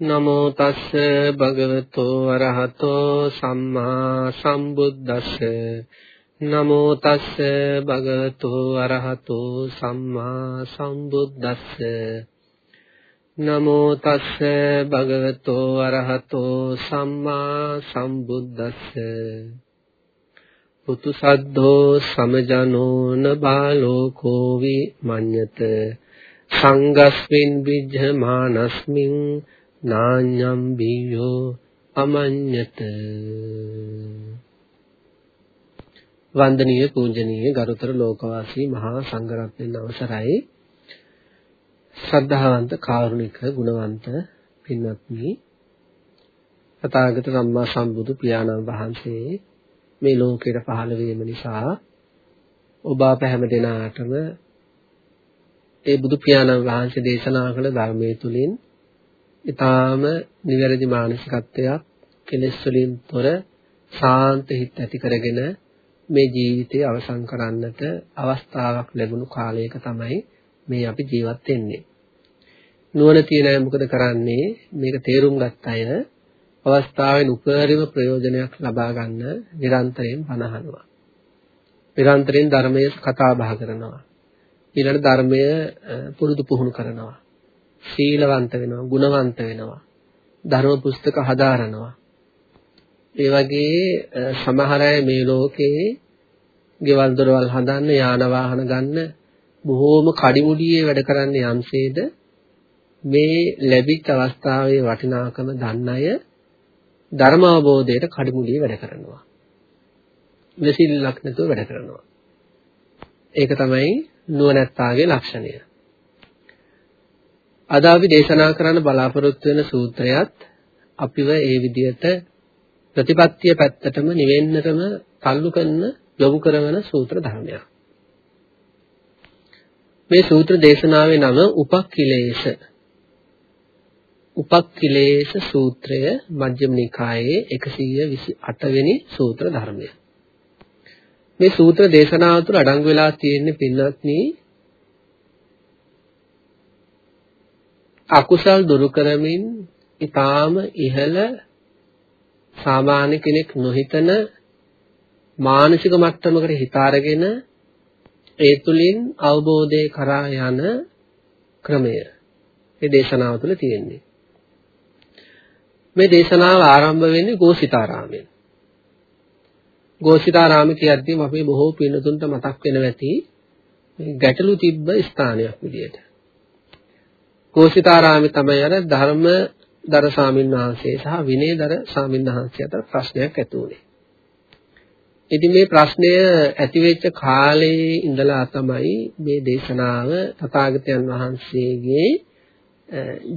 නමෝ තස්ස භගවතෝ අරහතෝ සම්මා සම්බුද්දස්ස. නමෝ තස්ස භගවතෝ අරහතෝ සම්මා සම්බුද්දස්ස. නමෝ තස්ස භගවතෝ අරහතෝ සම්මා සම්බුද්දස්ස. පුතු සද්ධෝ සමජනෝන බාලෝ කෝවි මඤ්ඤත. සංගස්මින් විජ්ජමානස්මින් නාඤ්ඤම් බියෝ අමඤ්ඤත. වන්දනීය පූජනීය ගරුතර ලෝකවාසී මහා සංඝරත්නයන් අවසරයි. ශ්‍රද්ධාවන්ත කාරුණික ගුණවන්ත පින්වත්නි තථාගත සම්මා සම්බුදු පියාණන් වහන්සේ මේ ලෝකයට පහළ වීම නිසා ඔබ අප හැම දෙනාටම ඒ බුදු පියාණන් වහන්සේ දේශනා කළ ධර්මයේ තුලින් ඊටාම නිවැරදි මානසිකත්වයක් කෙලෙස් වලින් තොර සාන්ත හිත ඇති කරගෙන මේ ජීවිතය අවසන් කරන්නට අවස්ථාවක් ලැබුණු කාලයක තමයි මේ අපි ජීවත් වෙන්නේ. නුවණ තියෙන අය මොකද කරන්නේ? මේක තේරුම් ගත්ත අය අවස්ථාවෙන් උපරිම ප්‍රයෝජනයක් ලබා ගන්න නිරන්තරයෙන් බණහනවා. නිරන්තරයෙන් ධර්මයේ කතා බහ කරනවා. ඊළඟ ධර්මය පුරුදු පුහුණු කරනවා. සීලවන්ත වෙනවා, ගුණවන්ත වෙනවා. ධර්ම පුස්තක හදාරනවා. ඒ වගේ සමහර අය මේ ලෝකේ ගෙවල් දොරවල් හදන්න, යාන වාහන ගන්න බොහෝම කඩිමුඩියේ වැඩ කරන්නේ යම්සේද මේ ලැබිච්ච අවස්ථාවේ වටිනාකම දන්න අය ධර්ම අවබෝධයට කඩිමුඩියේ වැඩ කරනවා. මෙසිල්ලක් නැතුව වැඩ කරනවා. ඒක තමයි නුවණැත්තාගේ ලක්ෂණය. අද අපි දේශනා කරන්න බලාපොරොත්තු වෙන සූත්‍රයත් අපිව ඒ විදිහට ප්‍රතිපත්තිය පැත්තටම නිවෙන්නටම තල්ලු කරන යොමු කරන සූත්‍ර ධර්මයක්. මේ සූත්‍ර දේශනාවේ නම උපක්ඛිලේශ. උපක්ඛිලේශ සූත්‍රය මජ්ක්‍ධිම නිකායේ 128 වෙනි සූත්‍ර ධර්මය. මේ සූත්‍ර දේශනාව තුළ අඩංගු වෙලා තියෙන්නේ පින්වත්නි අකුසල් දුරු කරමින් ඊටාම ඉහළ සාමාන්‍ය කෙනෙක් නොහිතන මානසික මට්ටමකට හිතාරගෙන ඒ තුලින් අවබෝධය කරා යන ක්‍රමය මේ දේශනාව තුළ තියෙන්නේ. මේ දේශනාව ආරම්භ වෙන්නේ ගෝසිතාරාමයෙන්. ගෝසිතාරාම කියද්දී අපේ බොහෝ පින්නතුන්ට මතක් වෙනවා ඇති මේ ගැටලු තිබ්බ ස්ථානයක් විදියට. ගෝසිතාරාමේ තමයි අර ධර්ම දර ස්වාමීන් වහන්සේ සහ විනයදර ස්වාමීන් වහන්සේ අතර ප්‍රශ්නයක් ඇති වුණේ. ඉතින් මේ ප්‍රශ්නය ඇති වෙච්ච කාලේ ඉඳලා තමයි මේ දේශනාව තථාගතයන් වහන්සේගේ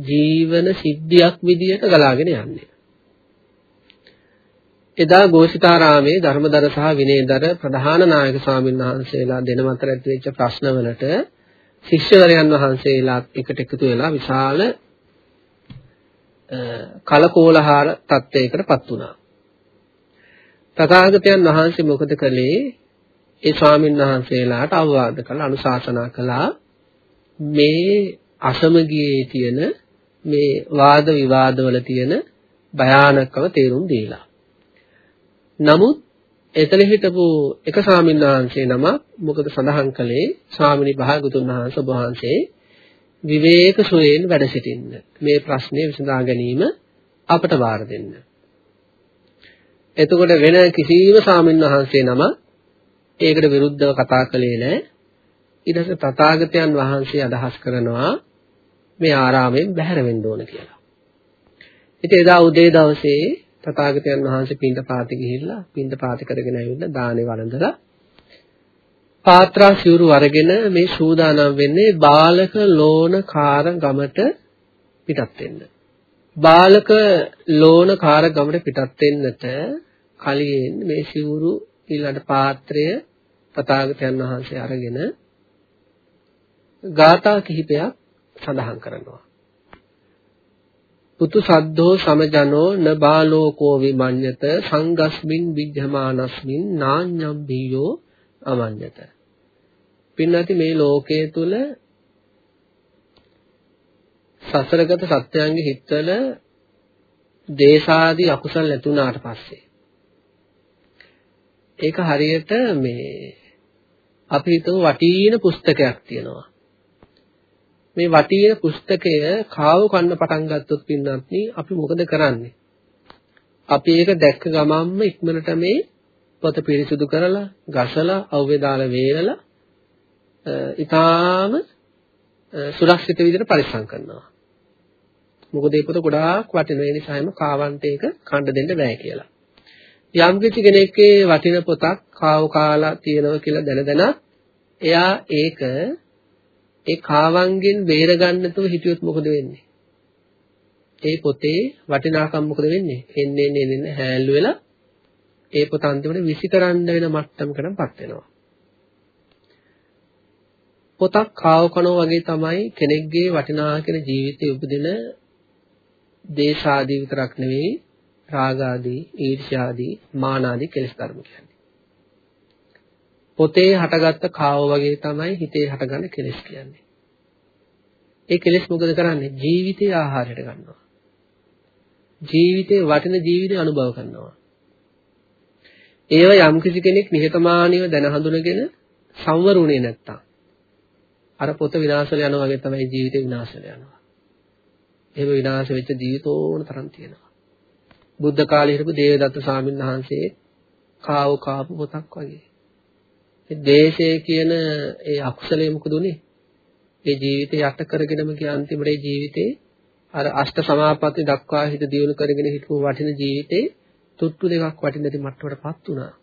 ජීවන සිද්ධියක් විදියට ගලාගෙන යන්නේ. එදා ගෝසිතාරාමේ ධර්මදර සහ විනයදර ප්‍රධාන නායක ස්වාමීන් වහන්සේලා දෙනම අතර ඇති වෙච්ච ප්‍රශ්නවලට ශිෂ්‍යවරයන් වහන්සේලා එකට එකතු වෙලා විශාල කලකෝලහාර තත්ත්වයකටපත් වුණා. තථාගතයන් වහන්සේ මොකද කළේ? ඒ ස්වාමීන් වහන්සේලාට අවවාද කළා අනුශාසනා කළා මේ අසමගියේ තියෙන මේ වාද විවාදවල තියෙන භයානකව තේරුම් දීලා. නමුත් එතන හිටපු එක ස්වාමීන් වහන්සේ නම මොකද සඳහන් කළේ ස්වාමිනී භාගතුන් වහන්සේ වහන්සේ විවේක සුවයෙන් වැඩ සිටින්න මේ ප්‍රශ්නේ විසඳා ගැනීම අපට බාර දෙන්න. එතකොට වෙන කිසිම ස්වාමීන් වහන්සේ නම ඒකට විරුද්ධව කතා කළේ නැහැ. ඊට පස්සේ තථාගතයන් වහන්සේ අදහස් කරනවා මේ ආරාමයෙන් බැහැර වෙන්න ඕන කියලා. ඉතින් එදා උදේ දවසේ තථාගතයන් වහන්සේ පින්ඳ පාති ගිහිල්ලා පින්ඳ පාති කරගෙන ඇවිල්ලා දානේ වළඳලා පාත්‍රා සිවුරු අරගෙන මේ සූදානම් වෙන්නේ බාලක ලෝණ කාර ගමට පිටත් වෙන්න. බාලක ලෝණ කාර ගමට පිටත් වෙන්නට කලින් මේ සිවුරු ඊළඟ පාත්‍රය තථාගතයන් වහන්සේ අරගෙන ගාථා කිහිපයක් සඳහන් කරනවා. පුතු සද්දෝ සමජනෝ න බාලෝකෝ විමඤ්ඤත සංගස්මින් විජ්ජමානස්මින් නාඤ්ඤම් බියෝ අමඤ්ඤත. පින්නති මේ ලෝකයේ තුල සසරගත සත්‍යයන්ගේ හිතවල දේශාදී අකුසල් නැති වුණාට පස්සේ ඒක හරියට මේ අපි හිතමු වටින පුස්තකයක් තියෙනවා මේ වටින පුස්තකය කාව කන්න පටන් ගත්තොත් පින්නත් අපි මොකද කරන්නේ අපි ඒක දැක්ක ගමන්ම ඉක්මනට මේ පොත පිරිසුදු කරලා ගසලා අවුවේ දාලා වේලලා ඊටාම සුරක්ෂිත විදිහට පරිස්සම් කරනවා. මොකද ඒ පොත ගොඩාක් වටින ඒ නිසාම කාවන්ට ඒක කණ්ඩ දෙන්න බෑ කියලා. යම් කිසි කෙනෙක්ගේ වටින පොතක් කාව කාලා තියෙනවා කියලා දැන දැන එයා ඒක ඒ කාවන්ගෙන් බේර ගන්නතුව හිටියොත් මොකද වෙන්නේ? ඒ පොතේ වටිනාකම මොකද වෙන්නේ? එන්නේ එන්නේ එන්නේ හැල්ලු වෙලා ඒ පොත අන්තිමට විසිකරන්න වෙන මට්ටමකටපත් වෙනවා. පොතක් කාව කනවා වගේ තමයි කෙනෙක්ගේ වටිනා කියන ජීවිතයේ උපදින දේශාදී විතරක් නෙවෙයි රාගාදී, ඊර්ෂ්‍යාදී, මානාදී කෙලෙස් ධර්ම කියන්නේ. පොතේ හටගත්ත කාව වගේ තමයි හිතේ හටගන්න කෙලෙස් කියන්නේ. ඒ කෙලෙස් මොකද කරන්නේ? ජීවිතයේ ආහාරයට ගන්නවා. ජීවිතේ වටින ජීවිතය අනුභව කරනවා. ඒව යම්කිසි කෙනෙක් නිහතමානීව දැන හඳුනගෙන සංවරුනේ නැත්තම් අර පොත විනාශ වෙලා යනවා වගේ තමයි ජීවිතේ විනාශ වෙලා යනවා. එහෙම විනාශ වෙච්ච ජීවිතෝන තරම් තියෙනවා. බුද්ධ කාලේ හිටපු දේවදත්ත ස්වාමීන් වහන්සේ කාව කාපු පොතක් වගේ. ඒ දේශය කියන ඒ අකුසලයේ මොකද උනේ? ඒ ජීවිතේ යට කරගෙනම ගිය අන්තිමට ඒ ජීවිතේ අර අෂ්ට සමාපatti දක්වා හිත දියුණු කරගෙන හිටපු වටින ජීවිතේ තුට්ටු දෙකක් වටින දෙති මට්ටමටපත් වුණා.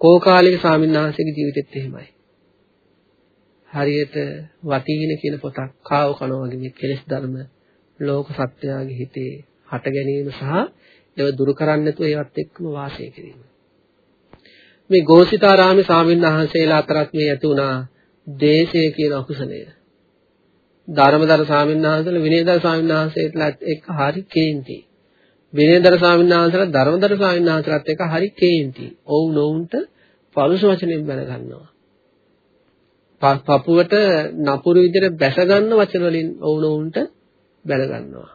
කෝකාලික ස්වාමීන් වහන්සේගේ ජීවිතෙත් එහෙමයි. හරියට වටීන කියන පොතක් කාව කනවා වගේ මේ කෙලෙස් ධර්ම ලෝක සත්‍යයේ හිතේ හට ගැනීම සහ ඒව දුරු කරන්න නැතුව ඒවත් එක්කම වාසය කිරීම. මේ ගෝසිතාරාමේ ස්වාමීන් වහන්සේලා අතරත් මේ ඇති වුණා දේශය කියන අකුසලය. ධර්මදර ස්වාමීන් වහන්සේලා විනයදර ස්වාමීන් වහන්සේලාත් එක්ක හරි කේන්ති. විනයදර ස්වාමීන් වහන්සේලා ධර්මදර ස්වාමීන් වහන්සේලාත් එක්ක හරි කේන්ති. ඔවුන් ඔවුන්ට පරුෂ වචනෙන් බැන ගන්නවා. පපුවට නපුරු විදිහට බැස ගන්න වචන වලින් ඔවුනොවුන්ට බැල ගන්නවා.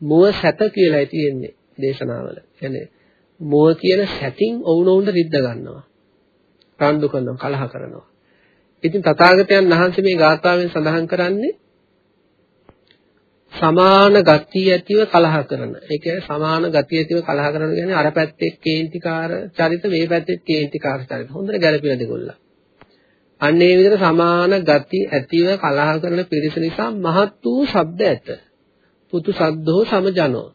මුව සැත කියලායි තියෙන්නේ දේශනාවල. කියන්නේ මුව කියන සැතින් ඔවුනොවුන්ට රිද්ද ගන්නවා. රණ්ඩු කරනවා, කලහ කරනවා. ඉතින් තථාගතයන් වහන්සේ මේ ගාථාවෙන් සඳහන් කරන්නේ සමාන ගතිය ඇතිව කලහ කරන. ඒ කියන්නේ සමාන ගතිය ඇතිව කලහ කරන කියන්නේ අර පැත්තේ කේන්තිකාර චරිත මේ පැත්තේ කේන්තිකාර චරිත. හොඳට ගැළපෙන දෙකොල්ල. අන්න ඒ විදිහට සමාන ගති ඇතිව කලහ කරන පිරිස නිසා මහත් වූ ශබ්ද ඇත. පුතු සද්දෝ සමජනෝ.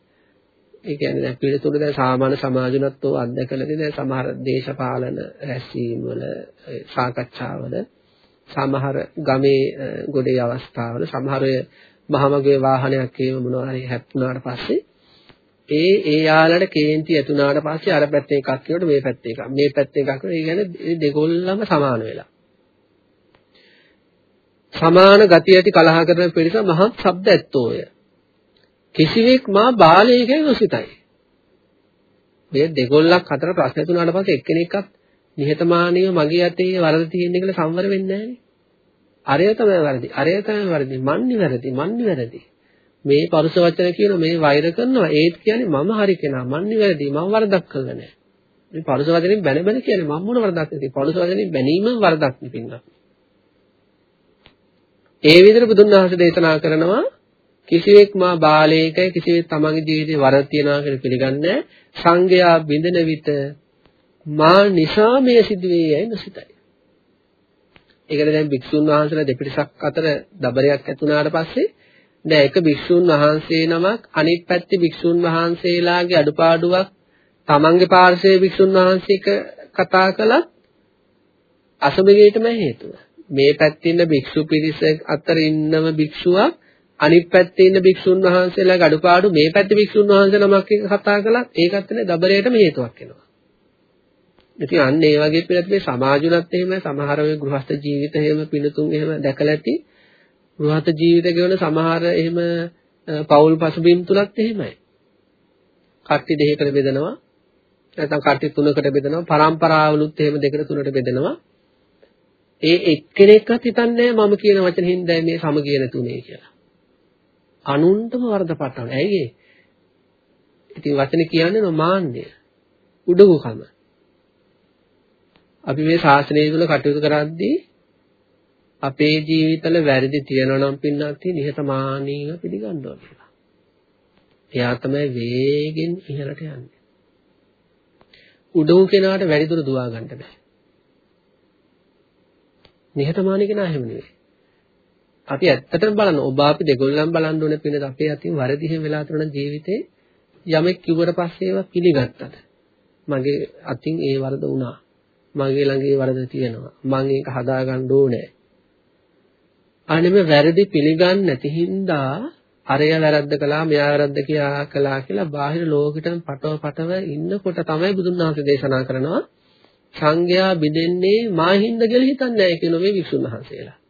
ඒ කියන්නේ දැන් පිළිතුරු දැන් සාමාන්‍ය සමාජුණත් ඕ අත්දැකලාදී දැන් සමහර දේශපාලන රැස්වීම් වල සාකච්ඡාවල සමහර ගමේ ගොඩේ අවස්ථාවල සමහර මහමගේ වාහනයක් ඒව මොනවා හරි හැප්පුණාට පස්සේ ඒ ඒ යාලට කේන්ති ඇතුණාට පස්සේ අර පැත්තේ එකක් කියනකොට මේ පැත්තේ එකක් මේ පැත්තේ එකක් කියනකොට ඒ කියන්නේ දෙගොල්ලම සමාන වෙලා සමාන ගති ඇති කලහ කරන පිරිස මහත් ශබ්ද ඇත්තෝය. කිසිවෙක් මා බාලයෙකයි නොසිතයි. මේ දෙගොල්ලක් අතර ප්‍රශ්න තුනකට පස්සේ එක්කෙනෙක්වත් නිහතමානීව මගේ අතේ වරද තියෙන කියලා සංවර වෙන්නේ නැහනේ. අරය තමයි වැරදි. අරය තමයි වැරදි. මන් නිවැරදි. මන් නිවැරදි. මේ පරුස වචන කියන මේ වෛර කරනවා ඒත් කියන්නේ මම හරි කෙනා මන් නිවැරදි. මම වරදක් කළා නෑ. මේ පරුස වචනෙන් බැන බැන කියන්නේ මම මොන වරදක් නැති. පරුස වචනෙන් බැනීම වරදක් නෙපින්නා. ඒ විදිහට බුදුන් වහන්සේ දේශනා කරනවා කිසිවෙක් මා බාලයකයි කිසිවෙක් තමන්ගේ ජීවිතේ වරද තියනවා කියලා පිළිගන්නේ සංගයා බිඳන විට මා නිසා මේ සිදුවේ යයි නොසිතයි. ඒකට දැන් භික්ෂුන් වහන්සේලා දෙපිරිසක් අතර දබරයක් ඇති වුණාට පස්සේ දැන් එක භික්ෂුන් වහන්සේ නමක් අනිත් පැත්තේ භික්ෂුන් වහන්සේලාගේ අඩුපාඩුවක් තමන්ගේ පාර්ශවයේ භික්ෂුන් වහන්සේක කතා කළත් අසමගේටම හේතුව. මේ පැත්තේ ඉන්න භික්ෂු පිරිස අතර ඉන්නම භික්ෂුවක් අනිත් පැත්තේ ඉන්න භික්ෂුන් වහන්සේලා අඩුපාඩු මේ පැත්තේ භික්ෂුන් වහන්සේ නමක් එක්ක කතා කළත් ඒකත් නේ දබරයටම හේතුවක් වෙනවා. ඉතින් අන්න ඒ වගේ පිළිත් මේ සමාජුණත් එහෙම සමහර වෙ ගෘහස්ත ජීවිත එහෙම පිනතුන් එහෙම දැකලා ඇති ගෘහස්ත ජීවිත ගෙවන සමහර එහෙම පෞල් පසුබිම් තුලත් එහෙමයි. කට්ටි දෙකකට බෙදනවා නැත්නම් කට්ටි තුනකට බෙදනවා පරම්පරාවලුත් එහෙම දෙකට තුනකට බෙදනවා ඒ එක්කෙනෙක්වත් හිතන්නේ මම කියන වචන හින්දා මේ සම කියන තුනේ කියලා. අනුන්ටම වර්ධපට්ටවන. ඇයි ඒ? ඉතින් වචනේ කියන්නේ මාන්නය. උඩඟුකම. අපි මේ ශාසනය තුළ කටයුතු කරද්දී අපේ ජීවිතවල වැරදි තියෙනවා නම් පින්නත් නිහතමානීව පිළිගන්න ඕනේ. එයා තමයි වේගෙන් ඉහළට යන්නේ. උඩඟු කෙනාට වැඩි දුර දුවා ගන්න බෑ. නිහතමානී කෙනා එහෙම නෙවෙයි. අපි ඇත්තටම බලන්න ඔබ අපි දෙගොල්ලන් බලන්න ඕනේ පිනද අපේ අතින් වරදි හැම වෙලා තුන ජීවිතේ යමෙක් කිව්වට පස්සේ ඒවා පිළිගත්තද? මගේ අතින් ඒ වරද වුණා. මගේ ළඟ ඒ වරද තියෙනවා. මම ඒක හදාගන්න ඕනේ. අනෙම වැරදි පිළිගන්නේ නැති හින්දා අරය වැරද්ද කළා මෙයා වැරද්ද කියලා කළා කියලා බාහිර ලෝකෙටම පටව පටව ඉන්නකොට තමයි බුදුන් වහන්සේ දේශනා කරනවා සංඝයා බිඳෙන්නේ මාහින්ද කියලා හිතන්නේ නැහැ කියන මේ විසුණු වහන්සේලා.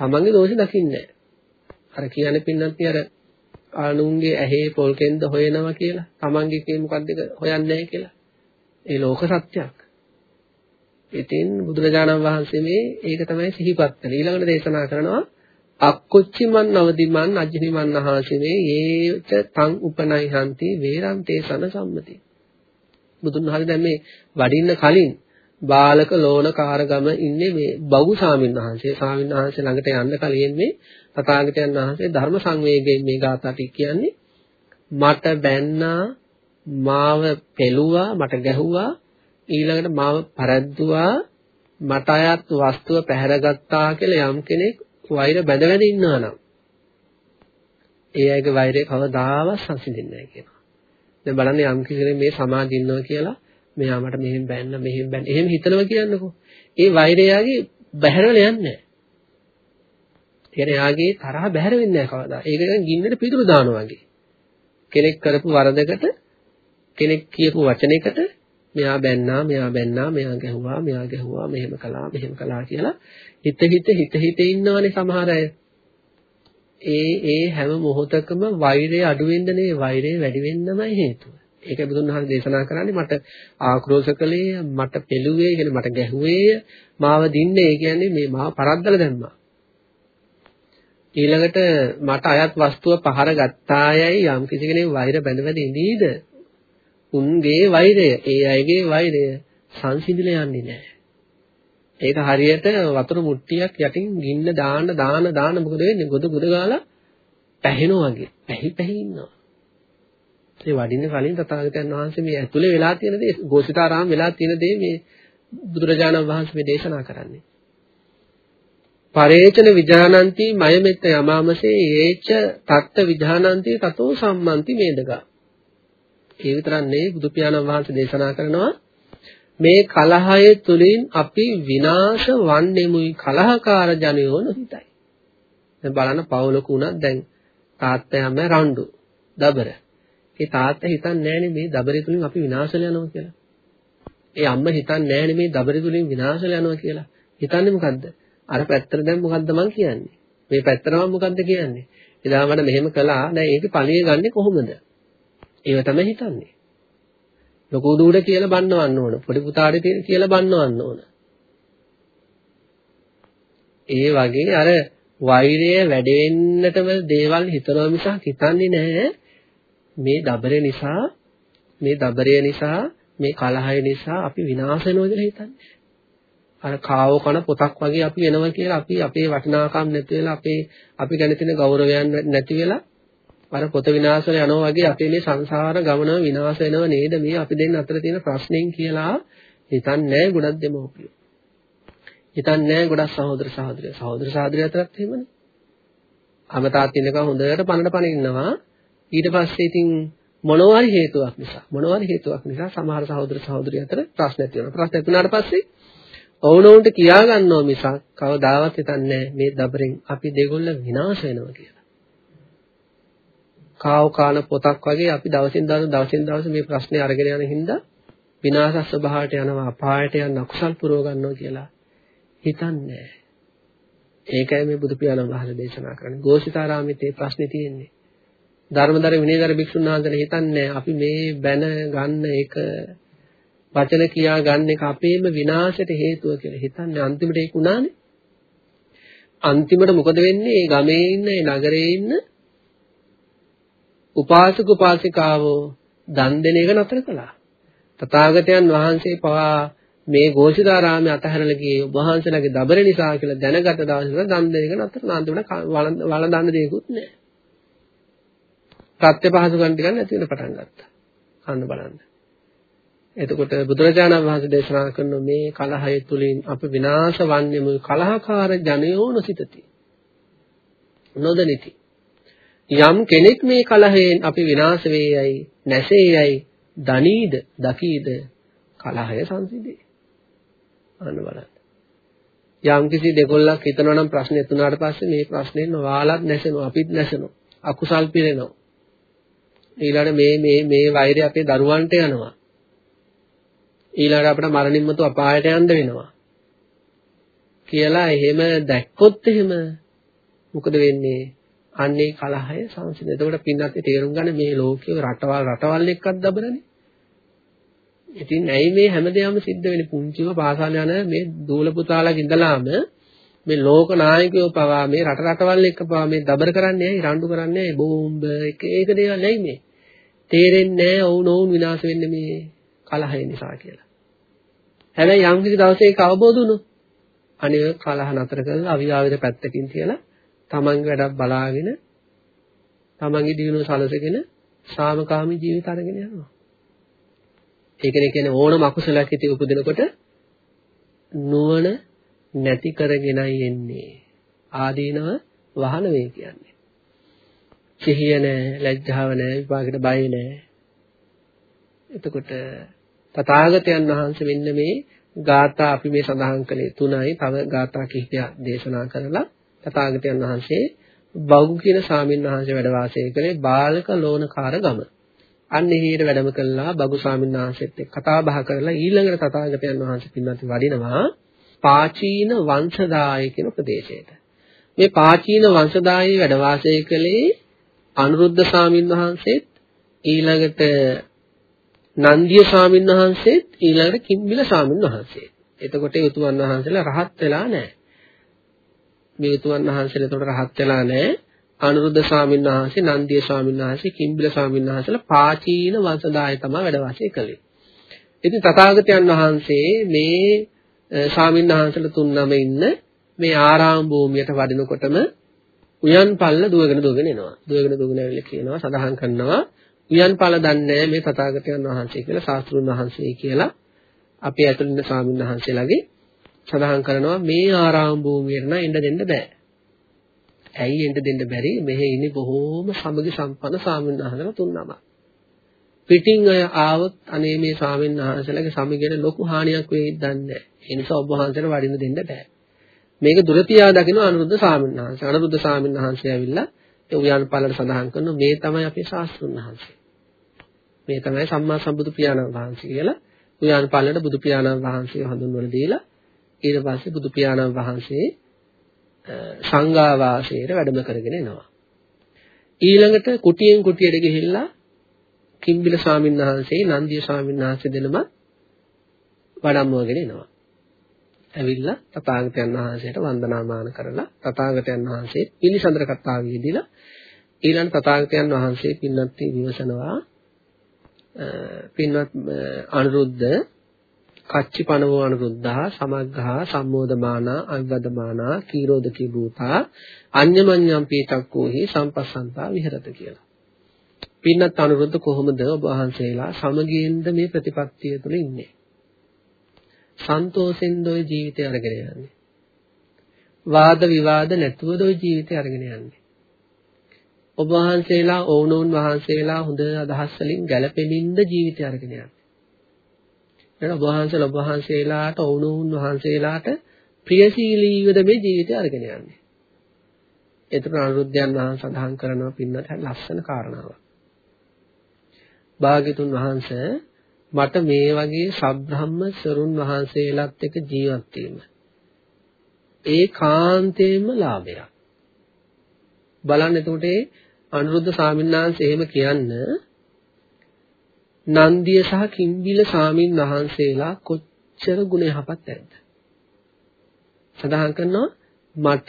තමන්ගේ දෝෂේ දකින්නේ අර කියන්නේ පින්නන්ති අර ආනුන්ගේ ඇහි පොල් කෙන්ද හොයනවා කියලා. තමන්ගේ කේ මොකක්ද හොයන්නේ නැහැ කියලා. ඒ ලෝක සත්‍යයක්. ඉතින් බුදුරජාණන් වහන්සේ මේ ඒක තමයි සිහිපත් කරන්නේ. ඊළඟට දේශනා කරනවා අක්කොච්චි මන් නවදිමන් අජිනි මන් අහාසිනේ යේච තං උපනයිහන්ති වේරන්තේ සන සම්මති. බුදුන් වහන්සේ දැන් මේ වඩින්න කලින් බාලක ලෝණ කාරගම ඉන්නේ මේ බගු ස්වාමීන් වහන්සේ ස්වාමීන් වහන්සේ ළඟට යන්න කලින් මේ තථාගතයන් වහන්සේ ධර්ම සංවේගයෙන් මේ ගාථා ටික කියන්නේ මට බැන්නා මාව පෙළුවා මට ගැහුවා ඊළඟට මාව පරද්දුවා මට අයත් වස්තුව පැහැරගත්තා කියලා යම් කෙනෙක් වෛර බැඳගෙන ඉන්නවා නම් ඒ අයගේ වෛරය කවදාවත් සංසිඳෙන්නේ නැහැ කියනවා. දැන් බලන්න යම් කෙනෙක් මේ සමාජ ඉන්නවා කියලා මෙයා මට මෙහෙම බැන්න මෙහෙම බැන්න එහෙම හිතනවා කියන්නකෝ. ඒ වෛරය යාගේ බැහැරවල යන්නේ නැහැ. කියන්නේ යාගේ තරහ බැහැර වෙන්නේ නැහැ කවදා. ඒක නිකන් ගින්නට පිටුරු දානවා වගේ. කෙනෙක් කරපු වරදකට කෙනෙක් කියපු වචනයකට මෙයා බැන්නා මෙයා බැන්නා මෙයා ගැහුවා මෙයා ගැහුවා මෙහෙම කළා මෙහෙම කළා කියලා හිත හිත හිත හිත ඉන්නවනේ සමහර අය. ඒ ඒ හැම මොහොතකම වෛරය අඩු වෙන්න නෙවෙයි වෛරය වැඩි වෙන්නමයි හේතුව. ඒකයි බුදුන් වහන්සේ දේශනා කරන්නේ මට ආක්‍රෝෂ කළේ මට පෙළුවේ කියන්නේ මට ගැහුවේ මාව දින්නේ ඒ කියන්නේ මේ මාව පරද්දලා දැම්මා. ඊළඟට මට අයත් වස්තුව පහර ගත්තායයි යම් කිසි කෙනෙක් වෛර බැඳ බැඳ ඉඳීද උන්ගේ වෛරය ඒ අයගේ වෛරය සංසිඳිලා යන්නේ නැහැ. ඒක හරියට වතුර මුට්ටියක් යටින් ගින්න දාන්න දාන දාන මොකද වෙන්නේ? ගොඩ ගොඩ ගාලා පැහෙනවා වගේ. පැහි පැහි ඉන්නවා. ඒ වඩින්න කලින් තථාගතයන් වහන්සේ මේ ඇතුලේ වෙලා තියෙන දේ, ගෝසිතාරාම වෙලා තියෙන දේ මේ බුදුරජාණන් වහන්සේ මේ දේශනා කරන්නේ. පරේචන විජානಂತಿ මයමෙත්ත යමාමසේ ඒච තත්ත විජානಂತಿ තතෝ සම්මන්ති මේදගා. ඒ විතරක් නෙවෙයි බුදු පියාණන් වහන්සේ දේශනා කරනවා මේ කලහය තුලින් අපි විනාශ වන්නෙමුයි කලහකාර ජනයෝ නොහිතයි. දැන් බලන්න පවුලක උනත් දැන් තාත්තා හැම රණ්ඩු දබර. ඒ තාත්තා හිතන්නේ නැහනේ මේ දබරේ තුලින් අපි විනාශ වෙලා යනවා කියලා. ඒ අම්මා හිතන්නේ නැහනේ මේ දබරේ තුලින් විනාශ වෙලා යනවා කියලා. හිතන්නේ මොකද්ද? අර පැත්තට දැන් මොකද්ද මං කියන්නේ? මේ පැත්තට මම මොකද්ද කියන්නේ? එදා මට මෙහෙම කළා. දැන් ඒකේ ඵලිය ගන්නෙ කොහොමද? ඒව තමයි හිතන්නේ. ලොකු දුවට කියලා බන්නවන්න ඕන. පොඩි පුතාට කියලා බන්නවන්න ඕන. ඒ වගේ අර වෛරය වැඩි වෙන්නටම දේවල් හිතනවා මිසක් හිතන්නේ නැහැ මේ දබරේ නිසා මේ දබරය නිසා මේ කලහය නිසා අපි විනාශ වෙනවා කියලා හිතන්නේ. අර කාව කන පොතක් වගේ අපි වෙනවා කියලා අපි අපේ වටිනාකම් නැති වෙලා අපේ අපි ගැන තියෙන ගෞරවයන් නැති වෙලා අර පොත විනාශ වෙලා යනවා වගේ අපේ මේ සංසාර ගමන විනාශ වෙනව නේද මේ අපි දෙන්න අතර තියෙන ප්‍රශ්නෙන් කියලා හිතන්නේ නැහැ ගොඩක් දෙමෝපියෝ. හිතන්නේ නැහැ ගොඩක් සහෝදර සහෝදරියෝ. සහෝදර සහෝදරිය අතරත් එහෙමනේ. අමතාත් ඉන්නකම් හොඳට පනඩ පන ඉන්නවා. ඊට පස්සේ ඉතින් මොනවා හරි හේතුවක් නිසා මොනවා හරි හේතුවක් නිසා සමහර සහෝදර සහෝදරිය අතර ප්‍රශ්න ඇති වෙනවා. ප්‍රශ්න ඇති වුණාට පස්සේ ඔවුනොවුන්ට කියා ගන්නවා මිසක් කවදාවත් හිතන්නේ මේ දබරෙන් අපි දෙගොල්ල විනාශ වෙනවා කියලා. කාව කාන පොතක් වගේ අපි දවසින් දවස දවසින් දවස මේ ප්‍රශ්නේ අරගෙන යන හින්දා විනාශ ස්වභාවයට යනවා අපායට යන අකුසල් පුරව ගන්නවා කියලා හිතන්නේ ඒකයි මේ බුදු පියාණන් වහන්සේ දේශනා කරන්නේ. ගෝසිතාරාමෙත් මේ ප්‍රශ්නේ තියෙන්නේ. ධර්මදර විනයදර භික්ෂුන් වහන්සේලා හිතන්නේ අපි මේ බැන ගන්න එක වචන කියා ගන්න එක අපේම විනාශයට හේතුව කියලා හිතන්නේ අන්තිමට ඒක උනානේ. අන්තිමට මොකද වෙන්නේ? මේ ගමේ ඉන්න, මේ නගරේ ඉන්න උපාසක උපාසිකාවෝ දන් දෙන එක නතර කළා. තථාගතයන් වහන්සේ පවා මේ ഘോഷිතාරාමයේ අතහැරලා ගියේ ඔබ වහන්සේලාගේ දබර නිසා කියලා දැනගත දවසේ දන් දෙන එක නතර නාන්දුමට වළඳන්න දෙයක්වත් නැහැ. ප්‍රත්‍ය පහසුකම් ටිකක් නැති වෙන පටන් ගත්තා. අන්න බලන්න. එතකොට බුදුරජාණන් වහන්සේ දේශනා කරන මේ කලහය තුලින් අප විනාශ වන්නේම කලහකාර ජනයෝ නොසිතති. නොදනිති. යම් කෙනෙක් මේ කලහයෙන් අපි විනාශ වේයයි නැසේයයි දනීද දකීද කලහය සංසිඳේ. අන්න බලන්න. යම් කිසි දෙකොල්ලක් හිතනවා නම් ප්‍රශ්නේ තුනාට පස්සේ මේ ප්‍රශ්නෙන් වාලත් නැසෙනවා අපිත් නැසෙනවා අකුසල් පිරෙනවා ඊළඟ මේ මේ මේ වෛරය අපේ දරුවන්ට යනවා ඊළඟ අපිට මරණින් මතු අපායට යන්න වෙනවා කියලා එහෙම දැක්කොත් එහෙම මොකද වෙන්නේ අන්නේ කලහය සංසිඳ. එතකොට පින්නත් තේරුම් ගන්න මේ ලෝකයේ රටවල් රටවල් එක්කත් දබරනේ. ඉතින් ඇයි මේ හැමදේම සිද්ධ වෙන්නේ පුංචිව පාසල් යන මේ දූල පුතාලගේ ඉඳලාම මේ ලෝක නායකයෝ පවා මේ රට රටවල් එක්ක පවා මේ දබර කරන්නේ ඇයි රණ්ඩු කරන්නේ ඇයි බෝම්බ එක ඒක දේවල් නැයි මේ. තේරෙන්නේ නැහැ ඔවුන් ඔවුන් විනාශ වෙන්නේ මේ කලහය නිසා කියලා. හැබැයි යම් කිසි දවසක අවබෝධ වුණොත් අනේ කලහ නතර කරලා අවියාවද පැත්තකින් තියලා තමන්ගේ වැඩක් බලාගෙන තමන්ගේ දිනුව සලසගෙන සාමකාමී ජීවිත අරගෙන යනවා. ඒකනේ කියන්නේ ඕනම අකුසලයක් හිතේ උපදිනකොට නුවණ නැති කරගෙනයි එන්නේ. ආදීනව වහන වේ කියන්නේ. සිහිය නැහැ, ලැජ්ජාව නැහැ, විපාකෙට බය නැහැ. එතකොට තථාගතයන් වහන්සේ මෙන්න මේ ගාථා අපි මේ සඳහන් කළේ තුනයි. තව ගාථා කිහිපයක් දේශනා කරලා තථාගතයන් වහන්සේ බෞග් කියන සාමින් වහන්සේ වැඩ වාසය කළේ බාලක ලෝණකාර ගම. අන්න එහියට වැඩම කළා බගු ස්වාමීන් වහන්සේත් එක්ක කතා බහ කරලා ඊළඟට තථාගතයන් වහන්සේ පින්වත් වඩිනවා පාචීන වංශදාය කියන ප්‍රදේශයට. මේ පාචීන වංශදායේ වැඩ වාසය කළේ අනුරුද්ධ ස්වාමීන් වහන්සේත් ඊළඟට නන්දිය ස්වාමීන් වහන්සේත් ඊළඟට කිම්බිල ස්වාමීන් වහන්සේත්. එතකොට ඒ උතුමන් වහන්සේලා රහත් වෙලා නැහැ. මේ උතුමන් වහන්සේලා එතකොට රහත් වෙලා නැහැ. අනුරුද්ධ ස්වාමීන් වහන්සේ, නන්දිය ස්වාමීන් වහන්සේ, කිම්බිල ස්වාමීන් වහන්සේලා පාචීන වංශදාය තමයි වැඩ වාසය කළේ. ඉතින් තථාගතයන් වහන්සේ මේ ස්වාමීන් වහන්සේලා තුන්නම ඉන්න මේ ආරාම භූමියට වඩිනකොටම උයන් පල්ල දුවගෙන දුවගෙන එනවා. දුවගෙන දුවගෙන ඇවිල්ලා කියනවා සඳහන් කරනවා උයන් පල්ල දන්නේ මේ තථාගතයන් වහන්සේ කියලා ශාස්ත්‍රුන් වහන්සේ කියලා අපේ ඇතුළේ ඉන්න ස්වාමීන් වහන්සේලාගේ සඳහන් කරනවා මේ ආරාම භූමියට නම් එන්න දෙන්න බෑ. ඇයි එන්න දෙන්න බැරි? මෙහි ඉන්නේ බොහෝම සමගි සම්පන්න ස්වාමීන් වහන්සේලා තුන්නම. පිටින් අය ආවොත් අනේ මේ ස්වාමීන් වහන්සේලාගේ සමගියට ලොකු හානියක් වෙයිද දන්නේ නැහැ. ඒ නිසා ඔබ වහන්සේට වඩින්න දෙන්න බෑ. මේක දුර තියා දකින්න අනුරුද්ධ ස්වාමීන් වහන්සේ. අනුරුද්ධ ස්වාමීන් වහන්සේ ඇවිල්ලා ඒ උයන් පළල සඳහන් කරනවා මේ තමයි අපේ ශාස්ත්‍රුන් වහන්සේ. මේ තමයි සම්මා සම්බුදු පියාණන් වහන්සේ කියලා උයන් පළලට බුදු පියාණන් වහන්සේ හඳුන්වලා දීලා ඊට පස්සේ බුදු පියාණන් වහන්සේ සංඝා වාසයට වැඩම කරගෙන එනවා. ඊළඟට කුටියෙන් කුටියට ගිහිල්ලා කිම්බිල ස්වාමීන් වහන්සේ නන්දිය ස්වාමීන් වහන්සේ දෙනම වඩම්මවගෙන එනවා. ඇවිල්ලා තථාගතයන් වහන්සේට වන්දනාමාන කරලා තථාගතයන් වහන්සේ පිළිසඳර කතාවේ දීලා ඊළඟ තථාගතයන් වහන්සේ පින්නත් විමසනවා පින්වත් අනුරුද්ධ කච්චිපනවෝ අනුරුද්ධා සමග්ගහා සම්මෝදමානා අවිවදමානා කීරෝදකී භූතා අඤ්ඤමඤ්ඤම් පීතක්කෝහි සම්පස්සන්තා විහෙරත කියලා. පින්නත් අනුරුද්ධ කොහොමද ඔබ වහන්සේලා සමගියෙන්ද මේ ප්‍රතිපත්තිය තුළ ඉන්නේ? සන්තෝෂෙන්ද ඔය ජීවිතය අරගෙන යන්නේ. වාද විවාද නැතුවද ඔය ජීවිතය අරගෙන යන්නේ. ඔබ වහන්සේලා ඕනෝන් වහන්සේලා හොඳ අදහස් වලින් ගැළපෙමින්ද ජීවිතය අරගෙන යන්නේ. එන ඔබ වහන්සේ ඔබ වහන්සේලාට වුණුන් වහන්සේලාට ප්‍රියශීලීවද මේ ජීවිතය අරගෙන යන්නේ. ඒතර අනුරුද්ධයන් වහන්සේ සඳහන් කරනවා පින්නට ලස්සන කාරණාවක්. භාග්‍යතුන් වහන්සේ මට මේ වගේ සබ්‍රහ්ම සරුන් වහන්සේලාත් එක්ක ජීවත් වීම ඒ කාන්තේම ලාභයක්. බලන්න එතකොට ඒ අනුරුද්ධ සාමින්නාංශ එහෙම කියන්න නන්දිය සහ කිම්බිල සාමින් වහන්සේලා කොච්චර ගුණ යහපත් ඇද්ද? සඳහන් කරනවා මට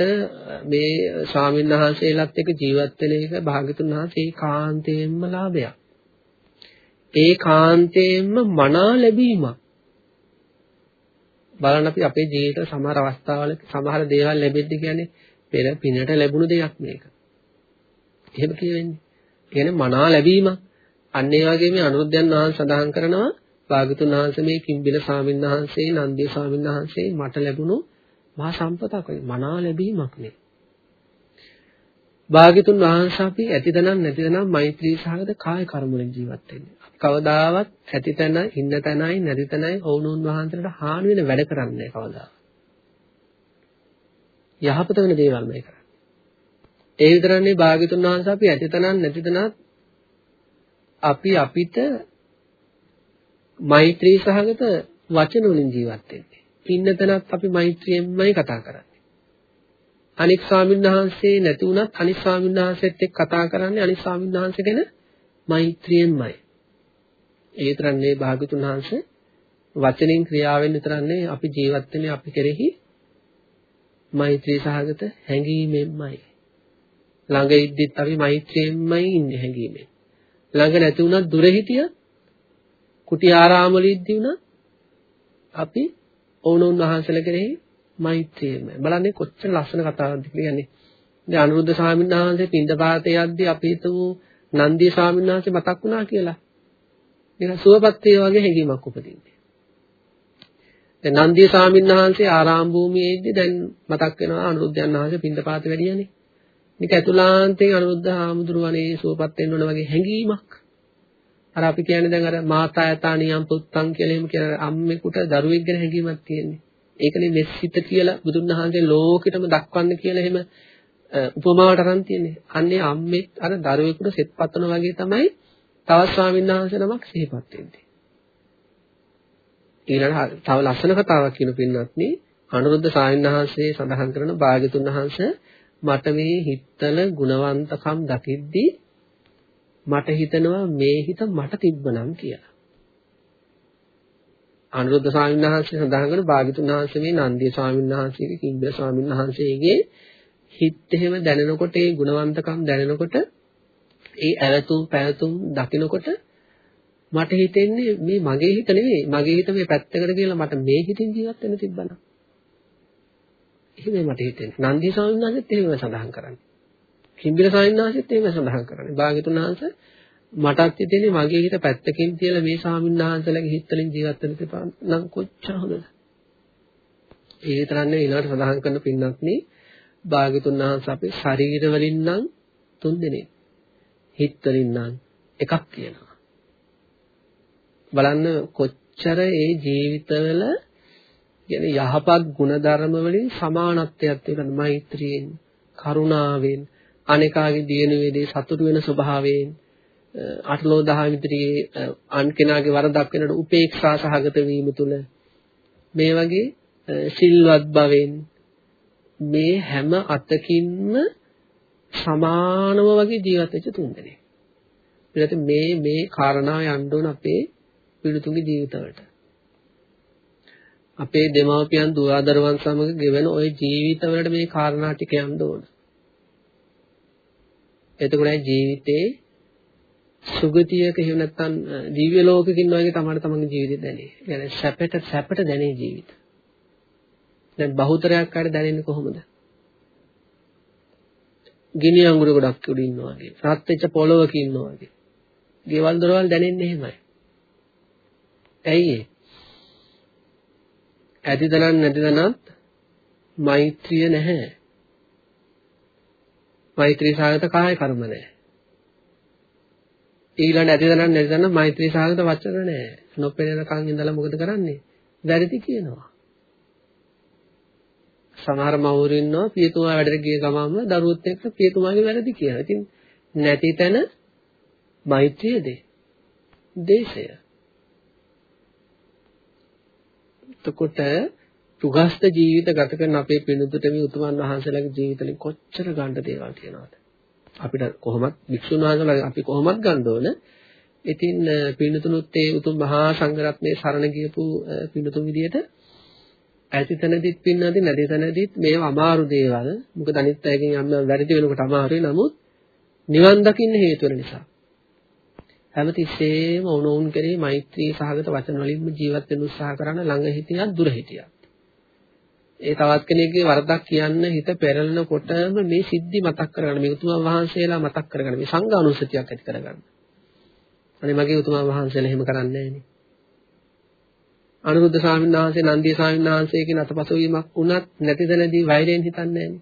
මේ ස්වාමීන් වහන්සේලාත් එක්ක ජීවත් වෙන එක භාගතුන් වහන්සේ කාන්තේන්ම ලාභයක්. ඒ කාන්තේන්ම මනා ලැබීමක්. බලන්න අපි අපේ ජීවිත සමහර අවස්ථාවල සමහර දේවල් ලැබෙද්දි කියන්නේ පෙර පිනට ලැබුණු දෙයක් මේක. එහෙම කියවෙන්නේ. කියන්නේ මනා ලැබීමක්. අන්න ඒ වගේ මේ අනුරුද්ධයන් වහන්සේ සඳහන් කරනවා භාගතුන් වහන්සේ මේ කිම්බිල ස්වාමීන් වහන්සේ නන්දිය ස්වාමීන් වහන්සේ මට ලැබුණු මහා සම්පතක් මනා ලැබීමක් නේ. භාග්‍යතුන් වහන්සේ අපි ඇතිතනම් නැතිතනම් මෛත්‍රී සහගත කාය කර්ම වලින් ජීවත් වෙන්නේ. කවදාවත් ඇතිතන ඉන්න තැනයි නැති තැනයි ඔවුනුන් වහන්සේට හානි වෙන වැඩ කරන්නේ කවදාවත්. යහපත වෙන දේවල් මේ කරන්නේ. ඒ විතරන්නේ භාග්‍යතුන් වහන්සේ අපි ඇතිතනම් නැතිතනත් අපි අපිට මෛත්‍රී සහගත වචන වලින් ජීවත් වෙන්නේ. පින්නතනත් අපි මෛත්‍රියෙන්මයි කතා කරන්නේ. අනික් ස්වාමීන් වහන්සේ නැති වුණත් අනික් ස්වාමීන් වහන්සේත් එක්ක කතා කරන්නේ අනික් ස්වාමීන් වහන්සේ ගැන මෛත්‍රියෙන්මයි. ඒ විතරන්නේ භාගතුන් වහන්සේ වචනෙන් ක්‍රියාවෙන් විතරන්නේ අපි ජීවත් වෙන්නේ අපි කෙරෙහි මෛත්‍රී සහගත හැඟීමෙන්මයි. ළඟ ඉද්දිත් අපි මෛත්‍රියෙන්මයි ඉන්නේ හැඟීමෙන්. ළඟ නැති වුණත් දුර හිටියත් කුටි ආරාමවල ඉද්දී වුණත් අපි ඕනෝන් වහන්සේලා කෙරෙහි මෛත්‍රියම බලන්නේ කොච්චර ලස්සන කතාවක්ද කියන්නේ. දැන් අනුරුද්ධ ස්වාමීන් වහන්සේ පින්දපාතේ යද්දී අපි හිතමු නන්දිය ස්වාමීන් වහන්සේ මතක් වුණා කියලා. නිකන් සුවපත් වේ වගේ හැඟීමක් උපදින්නේ. දැන් නන්දිය ස්වාමීන් වහන්සේ ආරාම භූමියේදී දැන් මතක් වෙනවා අනුරුද්ධයන් වහන්සේ පින්දපාත වැඩියනේ මේක ඇතුළාන්තයෙන් අනුරුද්ධ හාමුදුරුවනේ සුවපත් වෙන්න ඕන වගේ හැඟීමක්. අර අපි කියන්නේ දැන් අර මාතා යතානියම් පුත්තන් කියලා එහෙම කියන අම්මෙකුට දරුවෙක් ගැන හැඟීමක් තියෙන්නේ. ඒකනේ මෙස්සිත කියලා බුදුන් වහන්සේ ලෝකෙටම දක්වන්න කියලා එහෙම උපමාවට අරන් තියෙන්නේ. අන්නේ අම්මෙත් අර දරුවෙකුට සෙත්පත්වන වගේ තමයි තවත් ස්වාමීන් වහන්සේ නමක් සිහිපත් වෙන්නේ. ඊළඟ තව ලස්සන කතාවක් කියන පින්වත්නි අනුරුද්ධ ස්වාමීන් වහන්සේ සඳහන් කරන භාග්‍යතුන් වහන්සේ මට මේ හිත්තල ගුණවන්තකම් දකිද්දී මට හිතෙනවා මේ හිත මට තිබ්බනම් කියලා. අනුරුද්ධ ස්වාමීන් වහන්සේ සඳහන් කරන භාග්‍යතුන් වහන්සේ මේ නන්දිය ස්වාමීන් වහන්සේගේ කිම්බල ස්වාමීන් වහන්සේගේ හිත එහෙම දැනෙනකොට ඒ ගුණවන්තකම් දැනෙනකොට ඒ ඇවතුම් පැවතුම් දකිනකොට මට හිතෙන්නේ මේ මගේ හිත නෙවෙයි මගේ හිත මේ පැත්තකට කියලා මට මේ හිතින් ජීවත් වෙන්න තිබ්බනම්. එහෙමයි මට හිතෙන්නේ. නන්දිය ස්වාමීන් වහන්සේත් එහෙම සඳහන් කරන්නේ. කිම්බිල සාමින්නාසෙත් එහෙම සඳහන් කරන්නේ. භාග්‍යතුන් වහන්සේ මටත් හිතෙන්නේ මගේ හිත පැත්තකින් තියලා මේ සාමින්නාහන්සලගේ හිත වලින් ජීවත් වෙන්න තිබා නම් කොච්චර හොඳද? ඒ විතරන්නේ ඊළඟට සඳහන් කරන පින්නක් නේ භාග්‍යතුන් වහන්සේ අපේ ශරීර වලින් නම් තුන් දෙනෙක්. හිත වලින් නම් එකක් කියනවා. බලන්න කොච්චර ඒ ජීවිතවල කියන යහපත් ගුණධර්ම වලින් සමානත්වයක් තියෙන මෛත්‍රියෙන් කරුණාවෙන් අනේකාගේ දියුණු වේදී සතුටු වෙන ස්වභාවයෙන් අටලෝ දහම් ඉදිරියේ අන් කෙනාගේ වරදක් වෙනකොට උපේක්ෂා සහගත වීම තුළ මේ වගේ සිල්වත් බවෙන් මේ හැම අතකින්ම සමානව වගේ ජීවත් වෙච්ච තුන්දෙනෙක්. ඊට මේ මේ කාරණා යන්න ඕන අපේ පිළිතුන්ගේ ජීවිතවලට. අපේ දෙමාපියන් දුව ආදරවන් සමග ගෙවන ওই ජීවිතවලට මේ කාරණා ටික යන්න ඕන. එතකොට ජීවිතේ සුගතියක එහෙම නැත්නම් දිව්‍ය ලෝකෙක ඉන්නා වගේ තමයි තමන්ගේ ජීවිතය දැනේ. يعني සැපට සැපට දැනේ ජීවිත. දැන් බහුතරයක් අය දැනෙන්නේ කොහොමද? ගිනි අඟුරු ගොඩක් උඩ ඉන්නවා වගේ. රත් වෙච්ච පොළොවක ඉන්නවා වගේ. ගෙවල් දොරවල් දැනෙන්නේ එහෙමයි. ඇයි ඒ? ඇතිදලන් නැතිදනත් මෛත්‍රිය නැහැ. මෛත්‍රී සාගත කාය කර්ම නැහැ. ඊළඟ ඇතිදනන් නැතිදනන් මෛත්‍රී සාගත වචන නැහැ. නොපෙනෙන කන් ඉඳලා මොකද කරන්නේ? වැරදි කියනවා. සමහර මවුරු ඉන්නවා පියතුමා වැඩට ගිය ගමන්ම දරුවොත් එක්ක පියතුමාගේ වැරදි කියනවා. ඉතින් නැති තැන මෛත්‍රියද? දේශය. එතකොට සුගස්ත ජීවිත ගත කරන අපේ පිණුදුට මේ උතුමන් වහන්සේලාගේ ජීවිතවලින් කොච්චර ගන්න දේවල් තියෙනවද? අපිට කොහොමත් වික්ෂුන් වහන්සේලා අපි කොහොමත් ගන්න ඕන. ඉතින් පිණුතුනුත් ඒ උතුම් මහා සංඝරත්නයේ සරණ ගියපු පිණුතුන් විදියට ඇති තැනදිත් පින්නදී නැති තැනදිත් මේව අමාරු දේවල්. මොකද අනිත් අයගෙන් යම් වැරදි වෙනකොට අමාරුයි. නමුත් නිවන් දකින්න හේතු වෙන නිසා. හැමතිස්සෙම වුණෝන් කරේ මෛත්‍රී සහගත වචන වලින්ම ජීවත් වෙන්න උත්සාහ කරන ළඟ හිටියත් දුර හිටියත්. ඒ තවත් කෙනෙක්ගේ වරදක් කියන්න හිත පෙරලනකොටම මේ සිද්ධි මතක් කරගන්න මේ උතුමන් වහන්සේලා මතක් කරගන්න මේ සංඝානුස්සතියක් ඇති කරගන්න. අනේ මගේ උතුමන් වහන්සේලා එහෙම කරන්නේ නැහනේ. අනුරුද්ධ ස්වාමීන් වහන්සේ නන්දිය ස්වාමීන් වහන්සේ කියන අතපසු වීමක් වුණත් නැතිදැනදී වෛරයෙන් හිතන්නේ නැහනේ.